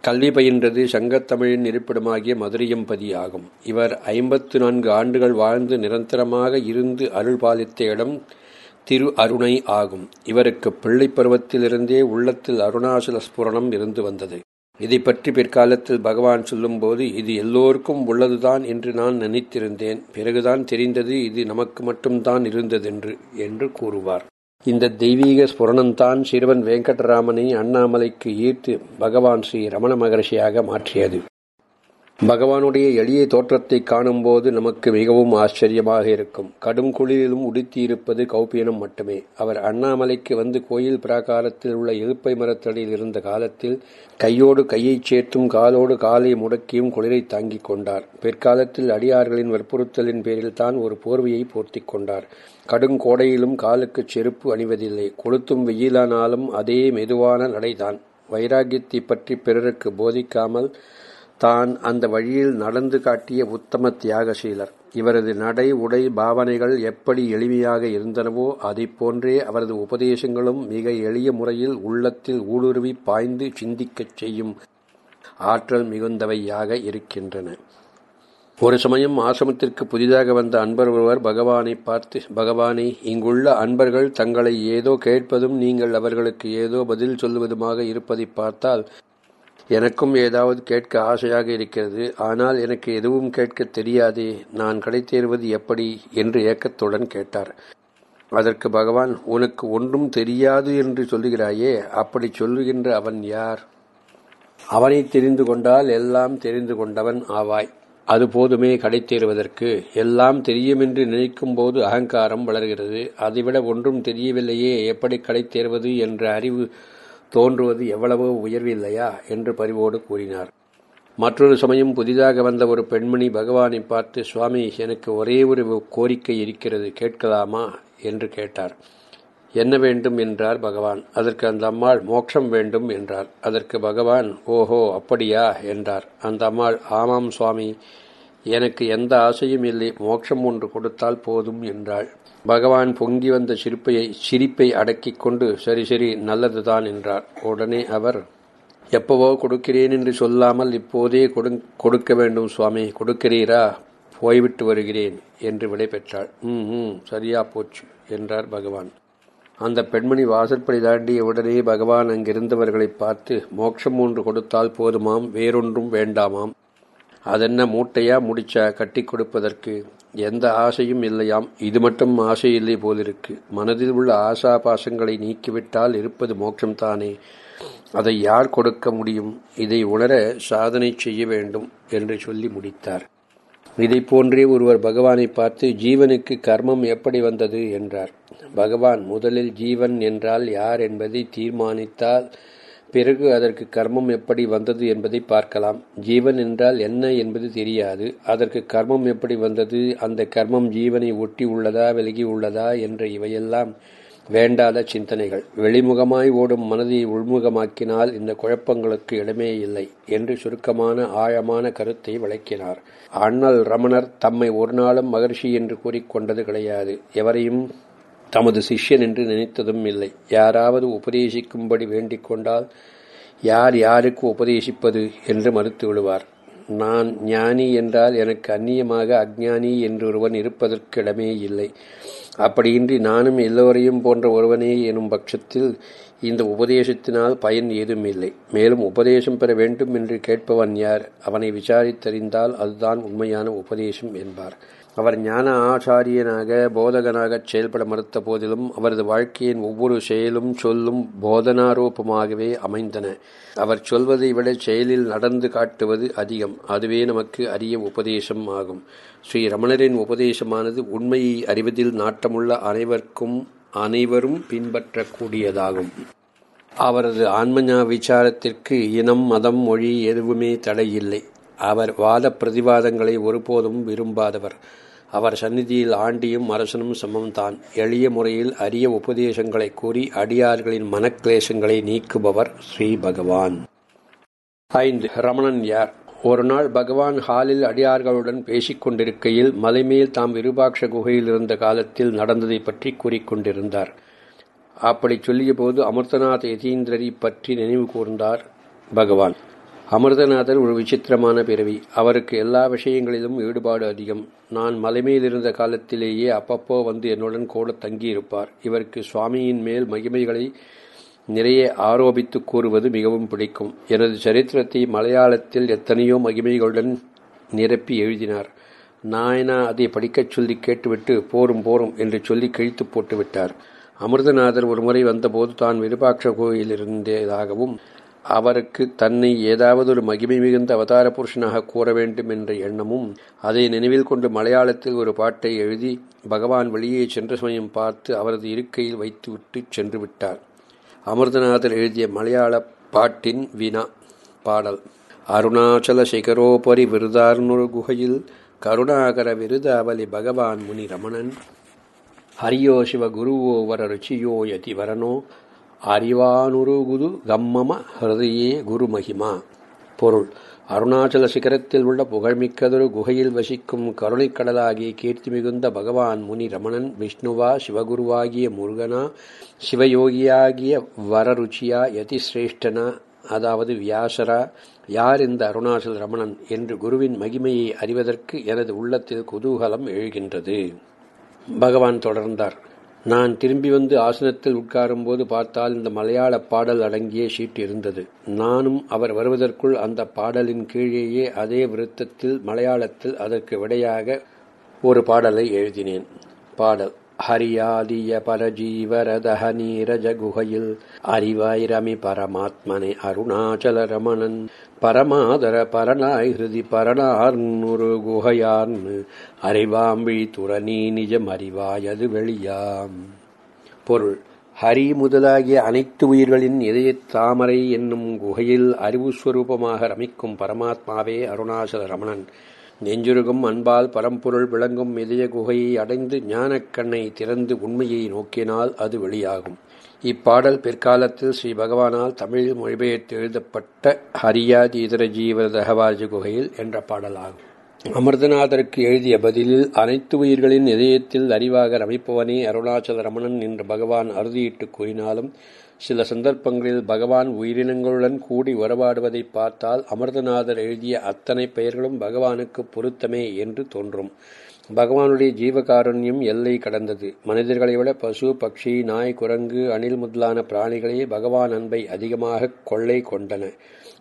கல்வி பயின்றது சங்கத்தமிழின் இருப்பிடமாகிய மதுரையம்பதி ஆகும் இவர் ஐம்பத்து நான்கு ஆண்டுகள் வாழ்ந்து நிரந்தரமாக இருந்து அருள் பாலித்த இடம் திரு அருணை ஆகும். இவருக்கு பிள்ளைப் பருவத்திலிருந்தே உள்ளத்தில் அருணாசல ஸ்புரணம் இருந்து வந்தது. இதை பற்றி பிற்காலத்தில் பகவான் சொல்லும்போது இது எல்லோருக்கும் உள்ளதுதான் என்று நான் நினைத்திருந்தேன். பிறகுதான் தெரிந்தது இது நமக்கு மட்டும்தான் இருந்ததென்று என்று கூறுவார். இந்த தெய்வீக ஸ்புரணம்தான் சிறுவன் வெங்கடராமனை அண்ணாமலைக்கு ஈர்த்து பகவான் ஸ்ரீ ரமண மகர்ஷியாக மாற்றியது. பகவானுடைய எளிய தோற்றத்தை காணும்போது நமக்கு மிகவும் ஆச்சரியமாக இருக்கும். கடும் குளிரிலும் உடுத்தியிருப்பது கௌபியனம் மட்டுமே. அவர் அண்ணாமலைக்கு வந்து கோயில் பிராகாரத்தில் உள்ள எழுப்பை மரத்தடியில் இருந்த காலத்தில் கையோடு கையை சேர்த்தும் காலோடு காலை முடக்கியும் குளிரை தாங்கிக் கொண்டார். பிற்காலத்தில் அடியார்களின் வற்புறுத்தலின் பேரில் தான் ஒரு போர்வையை போர்த்தி கொண்டார். கடுங்கோடையிலும் காலுக்குச் செருப்பு அணிவதில்லை. கொளுத்தும் வெயிலானாலும் அதே மெதுவான நடைதான். வைராகியத்தை பற்றி பிறருக்கு போதிக்காமல் தான் அந்த வழியில் நடந்து காட்டிய உத்தம தியாகசீலர். இவரது நடை உடை பாவனைகள் எப்படி எளிமையாக இருந்தனவோ அதைப் போன்றே அவரது உபதேசங்களும் மிக எளிய முறையில் உள்ளத்தில் ஊடுருவி பாய்ந்து சிந்திக்கச் செய்யும் ஆற்றல் மிகுந்தவையாக இருக்கின்றன. ஒரு சமயம் ஆசிரமத்திற்கு புதிதாக வந்த அன்பர் ஒருவர் பகவானை பார்த்து பகவானை இங்குள்ள அன்பர்கள் தங்களை ஏதோ கேட்பதும் நீங்கள் அவர்களுக்கு ஏதோ பதில் சொல்லுவதுமாக இருப்பதை பார்த்தால் எனக்கும் ஏதாவது கேட்க ஆசையாக இருக்கிறது. ஆனால் எனக்கு எதுவும் கேட்க தெரியாதே நான் கடை எப்படி என்று ஏக்கத்துடன் கேட்டார். அதற்கு பகவான் உனக்கு ஒன்றும் தெரியாது என்று சொல்லுகிறாயே அப்படி சொல்லுகின்ற அவன் யார்? அவனை தெரிந்து கொண்டால் எல்லாம் தெரிந்து கொண்டவன் ஆவாய். அது போதுமே கடைத்தேறுவதற்கு எல்லாம் தெரியுமென்று நினைக்கும் போது அகங்காரம் வளர்கிறது. அதைவிட ஒன்றும் தெரியவில்லையே எப்படி கடைத்தேர்வது என்ற அறிவு தோன்றுவது எவ்வளவோ உயர்வில்லையா என்று பரிவோடு கூறினார். மற்றொரு சமயம் புதிதாக வந்த ஒரு பெண்மணி பகவானை பார்த்து சுவாமி எனக்கு ஒரே ஒரு கோரிக்கை இருக்கிறது கேட்கலாமா? என்று கேட்டார். என்ன வேண்டும்? என்றார் பகவான். அதற்கு அந்த அம்மாள் மோட்சம் வேண்டும் என்றார். அதற்கு பகவான் ஓஹோ அப்படியா? என்றார். அந்த அம்மாள் ஆமாம் சுவாமி எனக்கு எந்த ஆசையும் இல்லை மோட்சம் ஒன்று கொடுத்தால் போதும் என்றாள். பகவான் பொங்கி வந்த சிரிப்பையை சிரிப்பை அடக்கிக் கொண்டு சரி சரி நல்லதுதான் என்றார். உடனே அவர் எப்பவோ கொடுக்கிறேன் என்று சொல்லாமல் இப்போதே கொடுக்க வேண்டும் சுவாமி கொடுக்கிறீரா? போய்விட்டு வருகிறேன் என்று விடை பெற்றாள். ம் ம் சரியா போச்சு என்றார் பகவான். அந்த பெண்மணி வாசற்படி தாண்டிய உடனே பகவான் அங்கிருந்தவர்களை பார்த்து மோட்சம் ஒன்று கொடுத்தால் போதுமாம் வேறொன்றும் வேண்டாமாம். அதென்ன மூட்டையா முடிச்சா கட்டி கொடுப்பதற்கு? எந்த ஆசையும் இல்லையாம். இது மட்டும் ஆசை இல்லை போலிருக்கு. மனதில் உள்ள ஆசா பாசங்களை நீக்கிவிட்டால் இருப்பது மோட்சம்தானே. அதை யார் கொடுக்க முடியும்? இதை உணர சாதனை செய்ய வேண்டும் என்று சொல்லி முடித்தார். இதை போன்றே ஒருவர் பகவானை பார்த்து ஜீவனுக்கு கர்மம் எப்படி வந்தது? என்றார். பகவான் முதலில் ஜீவன் என்றால் யார் என்பதை தீர்மானித்தால் பிறகு அதற்கு கர்மம் எப்படி வந்தது என்பதை பார்க்கலாம். ஜீவன் என்றால் என்ன என்பது தெரியாது. அதற்கு கர்மம் எப்படி வந்தது? அந்த கர்மம் ஜீவனை ஒட்டி உள்ளதா விலகி உள்ளதா என்ற இவையெல்லாம் வேண்டாத சிந்தனைகள். வெளிமுகமாய் ஓடும் மனதை உள்முகமாக்கினால் இந்த குழப்பங்களுக்கு இடமே இல்லை என்று சுருக்கமான ஆழமான கருத்தை விளக்கினார். அண்ணல் ரமணர் தம்மை ஒரு நாளும் மகர்ஷி என்று கூறிக்கொண்டது கிடையாது. எவரையும் தமது சிஷ்யன் என்று நினைத்ததும் இல்லை. யாராவது உபதேசிக்கும்படி வேண்டிக் கொண்டால் யார் யாருக்கு உபதேசிப்பது என்று மறுத்து விடுவார். நான் ஞானி என்றால் எனக்கு அந்நியமாக அஜ்ஞானி என்றொருவன் இருப்பதற்கிடமே இல்லை. அப்படியின்றி நானும் எல்லோரையும் போன்ற ஒருவனே எனும் பட்சத்தில் இந்த உபதேசத்தினால் பயன் ஏதும் இல்லை. மேலும் உபதேசம் பெற வேண்டும் என்று கேட்பவன் யார்? அவனை விசாரித்தறிந்தால் அதுதான் உண்மையான உபதேசம் என்பார். அவர் ஞான ஆச்சாரியனாக போதகனாக செயல்பட மறுத்த போதிலும் அவரது வாழ்க்கையின் ஒவ்வொரு செயலும் சொல்லும் போதனாரூபமாகவே அமைந்தன. அவர் சொல்வதை விட செயலில் நடந்து காட்டுவது அதிகம். அதுவே நமக்கு அரிய உபதேசம் ஆகும். ஸ்ரீ ரமணரின் உபதேசமானது உண்மையை அறிவதில் நாட்டமுள்ள அனைவருக்கும் அனைவரும் பின்பற்றக்கூடியதாகும். அவரது ஆன்மஞா விசாரத்திற்கு இனம் மதம் மொழி எதுவுமே தடையில்லை. அவர் வாத பிரதிவாதங்களை ஒருபோதும் விரும்பாதவர். அவர் சந்நிதியில் ஆண்டியும் அரசனும் சமம்தான். எளிய முறையில் அரிய உபதேசங்களை கூறி அடியார்களின் மனக்லேசங்களை நீக்குபவர் ஸ்ரீ பகவான். ஐந்து ரமணன் யார்? ஒரு நாள் பகவான் ஹாலில் அடியார்களுடன் பேசிக் கொண்டிருக்கையில் மலைமேல் தாம் விருபாட்ச குகையில் இருந்த காலத்தில் நடந்ததை பற்றி கூறிக்கொண்டிருந்தார். அப்படி சொல்லியபோது அமிர்தநாத் யதீந்திரரை பற்றி நினைவு கூர்ந்தார் பகவான். அமிர்தநாதர் ஒரு விசித்திரமான பிறவி. அவருக்கு எல்லா விஷயங்களிலும் ஈடுபாடு அதிகம். நான் மலைமையில் இருந்த காலத்திலேயே அப்பப்போ வந்து என்னுடன் கூட தங்கியிருப்பார். இவருக்கு சுவாமியின் மேல் மகிமைகளை நிறைய ஆரோபித்து கூறுவது மிகவும் பிடிக்கும். எனது சரித்திரத்தை மலையாளத்தில் எத்தனையோ மகிமைகளுடன் நிரப்பி எழுதினார். நாயனா அதை படிக்கச் சொல்லி கேட்டுவிட்டு போரும் போரும் என்று சொல்லி கிழித்து போட்டுவிட்டார். அமிர்தநாதர் ஒருமுறை வந்தபோது தான் விருபாட்ச கோயிலிருந்ததாகவும் அவருக்கு தன்னை ஏதாவது ஒரு மகிமை மிகுந்த அவதார புருஷனாக கூற வேண்டும் என்ற எண்ணமும் அதை நினைவில் கொண்டு மலையாளத்தில் ஒரு பாட்டை எழுதி பகவான் வெளியே சென்ற சமயம் பார்த்து அவரது இருக்கையில் வைத்துவிட்டு சென்று விட்டார் அமிர்தநாதர் எழுதிய மலையாள பாட்டின் வினா பாடல். அருணாச்சல சிகரோபரி விருதார்னுர் குகையில் கருணாகர விருதாவலி பகவான் முனி ரமணன் ஹரியோ சிவ குருவோ வர ருச்சியோ யதி வரனோ அறிவானுருகுது கம்மம ஹிருதயே குரு மகிமா பொருள். அருணாச்சல சிகரத்தில் உள்ள புகழ்மிக்கதொரு குகையில் வசிக்கும் கருணைக்கடலாகிய கீர்த்தி மிகுந்த பகவான் முனி ரமணன் விஷ்ணுவா சிவகுருவாகிய முருகனா சிவயோகியாகிய வரருச்சியா யதிசிரேஷ்டனா அதாவது வியாசரா யார் இந்த அருணாச்சல ரமணன் என்று குருவின் மகிமையை அறிவதற்கு எனது உள்ளத்தில் குதூகலம் எழுகின்றது. பகவான் தொடர்ந்தார். நான் திரும்பி வந்து ஆசனத்தில் உட்காரும்போது பார்த்தால் இந்த மலையாள பாடல் அடங்கிய ஷீட் இருந்தது. நானும் அவர் வருவதற்குள் அந்த பாடலின் கீழேயே அதே விருத்தத்தில் மலையாளத்தில் அதற்கு விடையாக ஒரு பாடலை எழுதினேன். பாடல் ஹரியாதிய பரஜீவரதஹ நீரஜ குகையில் அறிவாயிரமி பரமாத்மனை அருணாச்சல ரமணன் பரமாதர பரனாய் ஹிருதி பரணார்னுரு குகையார்னு அறிவாம்பி துரணி நிஜம் அறிவாயது வெளியாம். பொருள் ஹரி முதலாகிய அனைத்து உயிர்களின் இதய தாமரை என்னும் குகையில் அறிவுஸ்வரூபமாக ரமிக்கும் பரமாத்மாவே அருணாசல ரமணன். நெஞ்சுருகும் அன்பால் பரம்பொருள் விளங்கும் இதய குகையை அடைந்து ஞானக்கண்ணை திறந்து உண்மையை நோக்கினால் அது வெளியாகும். இப்பாடல் பிற்காலத்தில் ஸ்ரீ பகவானால் தமிழில் மொழிபெயர்த்து எழுதப்பட்ட ஹரியாதி இதர ஜீவ தகவாஜ குகையில் என்ற பாடலாகும். அமிர்தநாதருக்கு எழுதிய பதிலில் அனைத்து உயிர்களின் இதயத்தில் அறிவாக ரமிப்பவனே அருணாச்சல ரமணன் என்று பகவான் அறுதியிட்டு கூறினாலும் சில சந்தர்ப்பங்களில் பகவான் உயிரினங்களுடன் கூடி உறவாடுவதை பார்த்தால் அமிர்தநாதர் எழுதிய அத்தனை பெயர்களும் பகவானுக்கு பொருத்தமே என்று தோன்றும். பகவானுடைய ஜீவகாருண்யம் எல்லை கடந்தது. மனிதர்களை விட பசு பக்ஷி நாய் குரங்கு அணில் முதலான பிராணிகளே பகவான் அன்பை அதிகமாக கொள்ளை கொண்டன.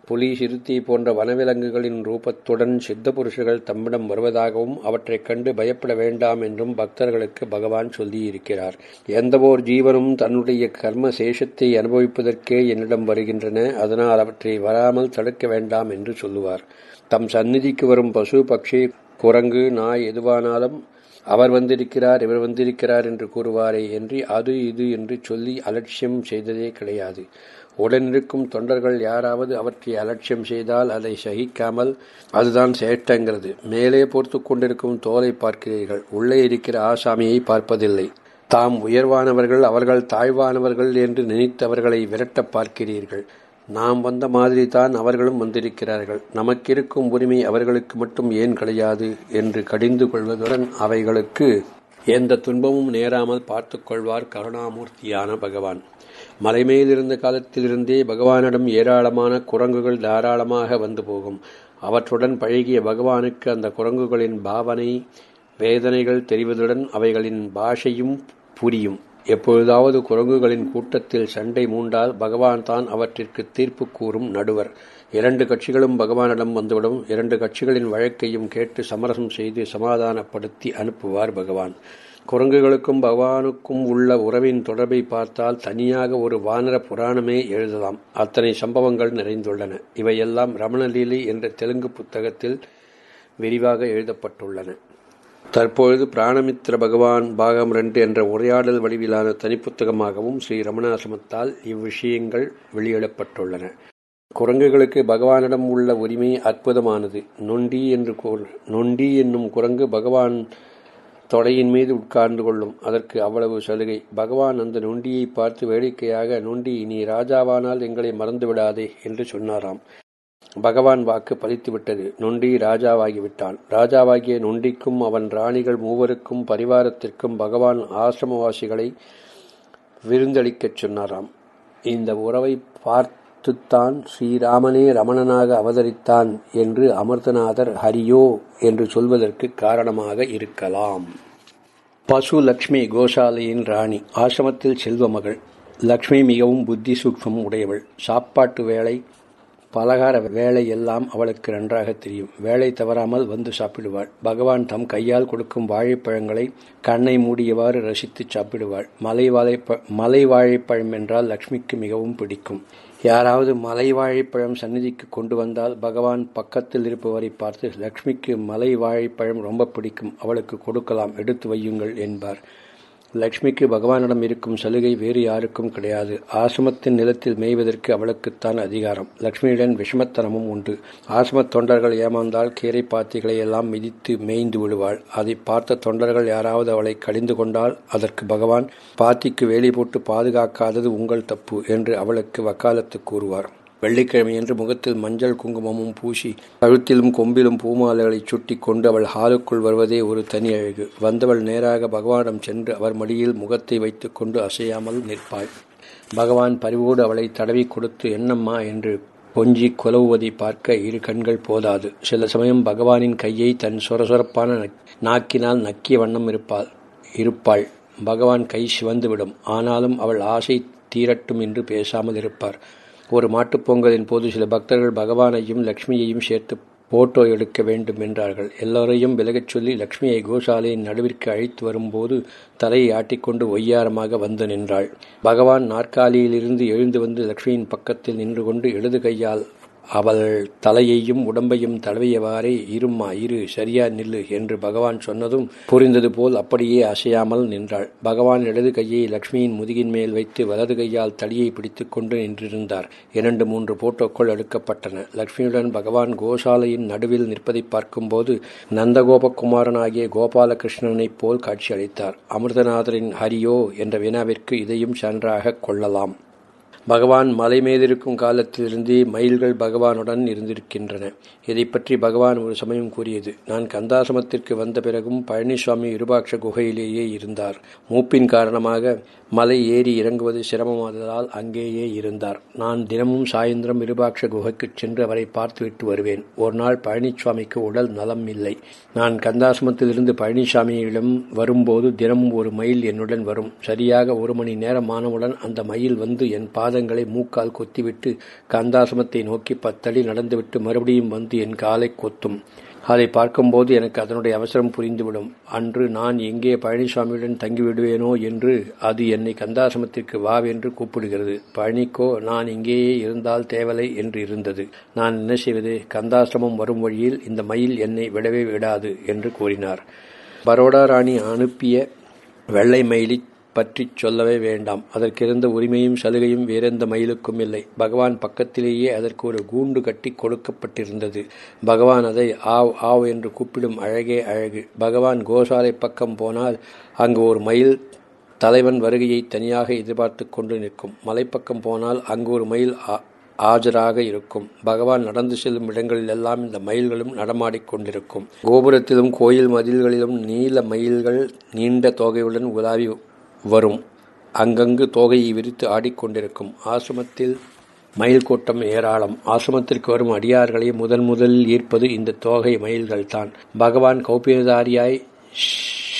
புலி சிறுத்தை போன்ற வனவிலங்குகளின் ரூபத்துடன் சித்த புருஷர்கள் தம்மிடம் வருவதாகவும் அவற்றைக் கண்டு பயப்பட வேண்டாம் என்றும் பக்தர்களுக்கு பகவான் சொல்லியிருக்கிறார். எந்தவோர் ஜீவனும் தன்னுடைய கர்ம சேஷத்தை அனுபவிப்பதற்கே என்னிடம் வருகின்றன. அதனால் அவற்றை வராமல் தடுக்க வேண்டாம் என்று சொல்லுவார். தம் சந்நிதிக்கு வரும் பசு பக்ஷி குரங்கு நாய் எதுவானாலும் அவர் வந்திருக்கிறார் இவர் வந்திருக்கிறார் என்று கூறுவாரே என்று அது இது என்று சொல்லி அலட்சியம் செய்ததே கிடையாது. உடனிருக்கும் தொண்டர்கள் யாராவது அவற்றை அலட்சியம் செய்தால் அதை சகிக்காமல் அதுதான் சேட்டங்கிறது. மேலே பொறுத்து கொண்டிருக்கும் தோலை பார்க்கிறீர்கள். உள்ளே இருக்கிற ஆசாமியை பார்ப்பதில்லை. தாம் உயர்வானவர்கள் அவர்கள் தாழ்வானவர்கள் என்று நினைத்தவர்களை விரட்ட பார்க்கிறீர்கள். நாம் வந்த மாதிரி தான் அவர்களும் வந்திருக்கிறார்கள். நமக்கிருக்கும் உரிமை அவர்களுக்கு மட்டும் ஏன் கிடையாது என்று கடிந்து கொள்வதுடன் அவைகளுக்கு எந்த துன்பமும் நேராமல் பார்த்துக்கொள்வார் கருணாமூர்த்தியான பகவான். மலைமேலிருந்த காலத்திலிருந்தே பகவானிடம் ஏராளமான குரங்குகள் தாராளமாக வந்து போகும். அவற்றுடன் பழகிய பகவானுக்கு அந்த குரங்குகளின் பாவனை வேதனைகள் தெரிவதுடன் அவைகளின் பாஷையும் புரியும். எப்பொழுதாவது குரங்குகளின் கூட்டத்தில் சண்டை மூண்டால் பகவான் தான் அவற்றிற்கு தீர்ப்பு கூறும் நடுவர். இரண்டு கட்சிகளும் பகவானிடம் வந்துவிடும். இரண்டு கட்சிகளின் வழக்கையும் கேட்டு சமரசம் செய்து சமாதானப்படுத்தி அனுப்புவார் பகவான். குரங்குகளுக்கும் பகவானுக்கும் உள்ள உறவின் தொடர்பை பார்த்தால் தனியாக ஒரு வானர புராணமே எழுதலாம். அத்தனை சம்பவங்கள் நிறைந்துள்ளன. இவையெல்லாம் ரமணலீலை என்ற தெலுங்கு புத்தகத்தில் விரிவாக எழுதப்பட்டுள்ளன. தற்பொழுது பிராணமித்ர பகவான் பாகம் ரெண்டு என்ற உரையாடல் வடிவிலான தனிப்புத்தகமாகவும் ஸ்ரீ ரமணாசிரமத்தால் இவ்விஷயங்கள் வெளியிடப்பட்டுள்ளன. குரங்குகளுக்கு பகவானிடம் உள்ள உரிமை அற்புதமானது. நொண்டி என்று நொண்டி என்னும் குரங்கு பகவான் தொடையின் மீது உட்கார்ந்து கொள்ளும். அதற்கு அவ்வளவு சலுகை. பகவான் அந்த நொண்டியை பார்த்து வேடிக்கையாக நொண்டி நீ ராஜாவானால் எங்களை மறந்து விடாதே என்று சொன்னாராம். பகவான் வாக்கு பலித்துவிட்டது. நொண்டி ராஜாவாகிவிட்டான். ராஜாவாகிய நொண்டிக்கும் அவன் ராணிகள் மூவருக்கும் பரிவாரத்திற்கும் பகவான் ஆசிரமவாசிகளை விருந்தளிக்கச் சொன்னாராம். இந்த உறவை பார்த்துத்தான் ஸ்ரீராமனே ரமணனாக அவதரித்தான் என்று அமிர்தநாதர் ஹரியோ என்று சொல்வதற்கு காரணமாக இருக்கலாம். பசு லக்ஷ்மி கோசாலையின் ராணி ஆசிரமத்தில் செல்வ மகள். லக்ஷ்மி மிகவும் புத்தி சூக்மம் உடையவள். சாப்பாட்டு வேலை பலகார வேலை எல்லாம் அவளுக்கு நன்றாக தெரியும். வேலை தவறாமல் வந்து சாப்பிடுவாள். பகவான் தம் கையால் கொடுக்கும் வாழைப்பழங்களை கண்ணை மூடியவாறு ரசித்து சாப்பிடுவாள். மலை வாழைப்ப மலை வாழைப்பழம் என்றால் லக்ஷ்மிக்கு மிகவும் பிடிக்கும். யாராவது மலை வாழைப்பழம் சந்நிதிக்கு கொண்டு வந்தால் பகவான் பக்கத்தில் இருப்பவரை பார்த்து லக்ஷ்மிக்கு மலை வாழைப்பழம் ரொம்ப பிடிக்கும். அவளுக்கு கொடுக்கலாம். எடுத்து வையுங்கள் என்பார். லக்ஷ்மிக்கு பகவானிடம் இருக்கும் சலுகை வேறு யாருக்கும் கிடையாது. ஆசிரமத்தின் நிலத்தில் மேய்வதற்கு அவளுக்குத்தான் அதிகாரம். லக்ஷ்மியுடன் விஷமத்தனமும் உண்டு. ஆசிரம தொண்டர்கள் ஏமாந்தால் கீரை பாத்திகளை எல்லாம் மிதித்து மேய்ந்து விடுவாள். அதை பார்த்த தொண்டர்கள் யாராவது அவளை கடிந்து கொண்டால் அதற்கு பகவான் பாத்திக்கு வேலி போட்டு பாதுகாக்காதது உங்கள் தப்பு என்று அவளுக்கு வக்காலத்து கூறுவார். வெள்ளிக்கிழமையன்று முகத்தில் மஞ்சள் குங்குமமும் பூசி கழுத்திலும் கொம்பிலும் பூமாலைகளை சுட்டி கொண்டு அவள் ஹாலுக்குள் வருவதே ஒரு தனி அழகு. வந்தவள் நேராக பகவானிடம் சென்று அவர் மடியில் முகத்தை வைத்துக் கொண்டு அசையாமல் நிற்பாள். பகவான் பரிவோடு அவளை தடவி கொடுத்து என்னம்மா? என்று கொஞ்சி குலவுவதை பார்க்க இரு கண்கள் போதாது. சில சமயம் பகவானின் கையை தன் சொரசொரப்பான நாக்கினால் நக்கிய வண்ணம் இருப்பாள் இருப்பாள். பகவான் கை சிவந்துவிடும். ஆனாலும் அவள் ஆசை தீரட்டும் என்று பேசாமல் இருப்பார். ஒரு மாட்டுப் பொங்கலின் போது சில பக்தர்கள் பகவானையும் லக்ஷ்மியையும் சேர்த்து போட்டோ எடுக்க வேண்டும் என்றார்கள். எல்லோரையும் விலகச் சொல்லி லக்ஷ்மியை கோசாலையின் நடுவிற்கு அழைத்து வரும்போது தலையை ஆட்டிக்கொண்டு ஒய்யாரமாக வந்து நின்றாள். பகவான் நாற்காலியிலிருந்து எழுந்து வந்து லக்ஷ்மியின் பக்கத்தில் நின்று கொண்டு இடது கையால் அவள் தலையையும் உடம்பையும் தடவியவாறே இரும்மா இரு சரியா நில்லு என்று பகவான் சொன்னதும் புரிந்தது போல் அப்படியே அசையாமல் நின்றாள். பகவான் இடது கையை லக்ஷ்மியின் முதுகின் மேல் வைத்து வலது கையால் தடியை பிடித்து கொண்டு நின்றிருந்தார். இரண்டு மூன்று போட்டோக்கள் எடுக்கப்பட்டன. லக்ஷ்மியுடன் பகவான் கோசாலையின் நடுவில் நிற்பதை பார்க்கும்போது நந்தகோபகுமாரனாகிய கோபாலகிருஷ்ணனைப் போல் காட்சியளித்தார். அமிர்தநாதரின் ஹரியோ என்ற வினாவிற்கு இதையும் சான்றாக கொள்ளலாம். பகவான் மலை மீதிருக்கும் காலத்திலிருந்தே மயில்கள் பகவானுடன் இருந்திருக்கின்றன. இதை பற்றி பகவான் ஒரு சமயம் கூறியது நான் கந்தாசமத்திற்கு வந்த பிறகும் பழனிசுவாமி விருபாட்ச குகையிலேயே இருந்தார். மூப்பின் காரணமாக மலை ஏறி இறங்குவது சிரமமானதால் அங்கேயே இருந்தார். நான் தினமும் சாயந்தரம் விருபாட்ச குகைக்கு சென்று அவரை பார்த்துவிட்டு வருவேன். ஒரு நாள் பழனிசாமிக்கு உடல் நலம் இல்லை. நான் கந்தாசமத்திலிருந்து பழனிசாமியிடம் வரும்போது தினமும் ஒரு மயில் என்னுடன் வரும். சரியாக ஒரு மணி நேரம் ஆனவுடன் அந்த மயில் வந்து என் பாதங்களை மூக்கால் கொத்திவிட்டு கந்தாசிரமத்தை நோக்கி பத்தடி நடந்துவிட்டு மறுபடியும் வந்து என் காலை கொத்தும். அதை பார்க்கும்போது எனக்கு அதனுடைய அவசரம் புரிந்துவிடும். அன்று நான் எங்கே பழனிசாமியுடன் தங்கிவிடுவேனோ என்று அது என்னை கந்தாசிரமத்திற்கு வாவென்று கூப்பிடுகிறது. பழனிக்கோ நான் இங்கேயே இருந்தால் தேவலை என்று இருந்தது. நான் என்ன செய்வது? கந்தாசிரமம் வரும் வழியில் இந்த மயில் என்னை விடவே விடாது என்று கூறினார். பரோடா ராணி அனுப்பிய வெள்ளை மயிலி பற்றி சொல்லவே வேண்டாம். அதற்கிருந்த உரிமையும் சலுகையும் வேறெந்த மயிலுக்கும் இல்லை. பகவான் பக்கத்திலேயே அதற்கு ஒரு கூண்டு கட்டி கொடுக்கப்பட்டிருந்தது. பகவான் அதை ஆவ் ஆவ் என்று கூப்பிடும் அழகே அழகு. பகவான் கோசாலை பக்கம் போனால் அங்கு ஒரு மயில் தலைவன் வருகையை தனியாக எதிர்பார்த்து கொண்டு நிற்கும். மலைப்பக்கம் போனால் அங்கு ஒரு மயில் ஆஜராக இருக்கும். பகவான் நடந்து செல்லும் இடங்களில் எல்லாம் இந்த மயில்களும் நடமாடிக்கொண்டிருக்கும் கோபுரத்திலும் கோயில் மதில்களிலும் நீல மயில்கள் நீண்ட தொகையுடன் உலாவி வரும். அங்கங்கு தோகையை விரித்து ஆடிக்கொண்டிருக்கும் ஆசிரமத்தில் மயில் கூட்டம் ஏராளம். ஆசிரமத்திற்கு வரும் அடியார்களை முதன் முதலில் ஈர்ப்பது இந்த தோகை மயில்கள் தான் பகவான் கௌபியதாரியாய்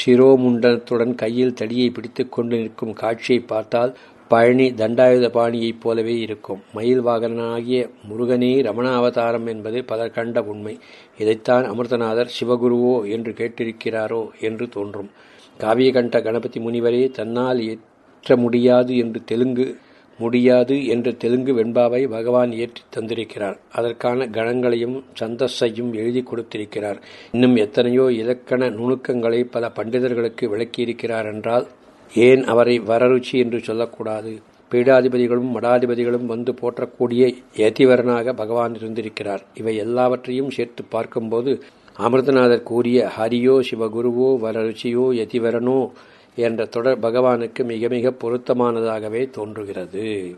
சிரோமுண்டத்துடன் கையில் தடியை பிடித்துக் கொண்டு நிற்கும் காட்சியை பார்த்தால் பழனி தண்டாயுத பாணியைப் போலவே இருக்கும். மயில் வாகனாகிய முருகனே ரமண அவதாரம் என்பது பலர் கண்ட உண்மை. இதைத்தான் அமிர்தநாதர் சிவகுருவோ என்று கேட்டிருக்கிறாரோ என்று தோன்றும். காவியகண்ட கணபதி முனிவரே தன்னால் ஏற்ற முடியாது என்று தெலுங்கு முடியாது என்ற தெலுங்கு வெண்பாவை பகவான் ஏற்றி தந்திருக்கிறார். அதற்கான கணங்களையும் சந்தஸையும் எழுதி கொடுத்திருக்கிறார். இன்னும் எத்தனையோ இலக்கண நுணுக்கங்களை பல பண்டிதர்களுக்கு விளக்கியிருக்கிறார் என்றால் ஏன் அவரை வரருச்சி என்று சொல்லக்கூடாது? பீடாதிபதிகளும் மடாதிபதிகளும் வந்து போற்றக்கூடிய ஏத்திவரனாக பகவான் இருந்திருக்கிறார். இவை எல்லாவற்றையும் சேர்த்து பார்க்கும்போது அமிர்தநாதர் கூறிய ஹரியோ சிவகுருவோ வரருச்சியோ யதிவரனோ என்ற தொடர் பகவானுக்கு மிக மிக பொருத்தமானதாகவே தோன்றுகிறது.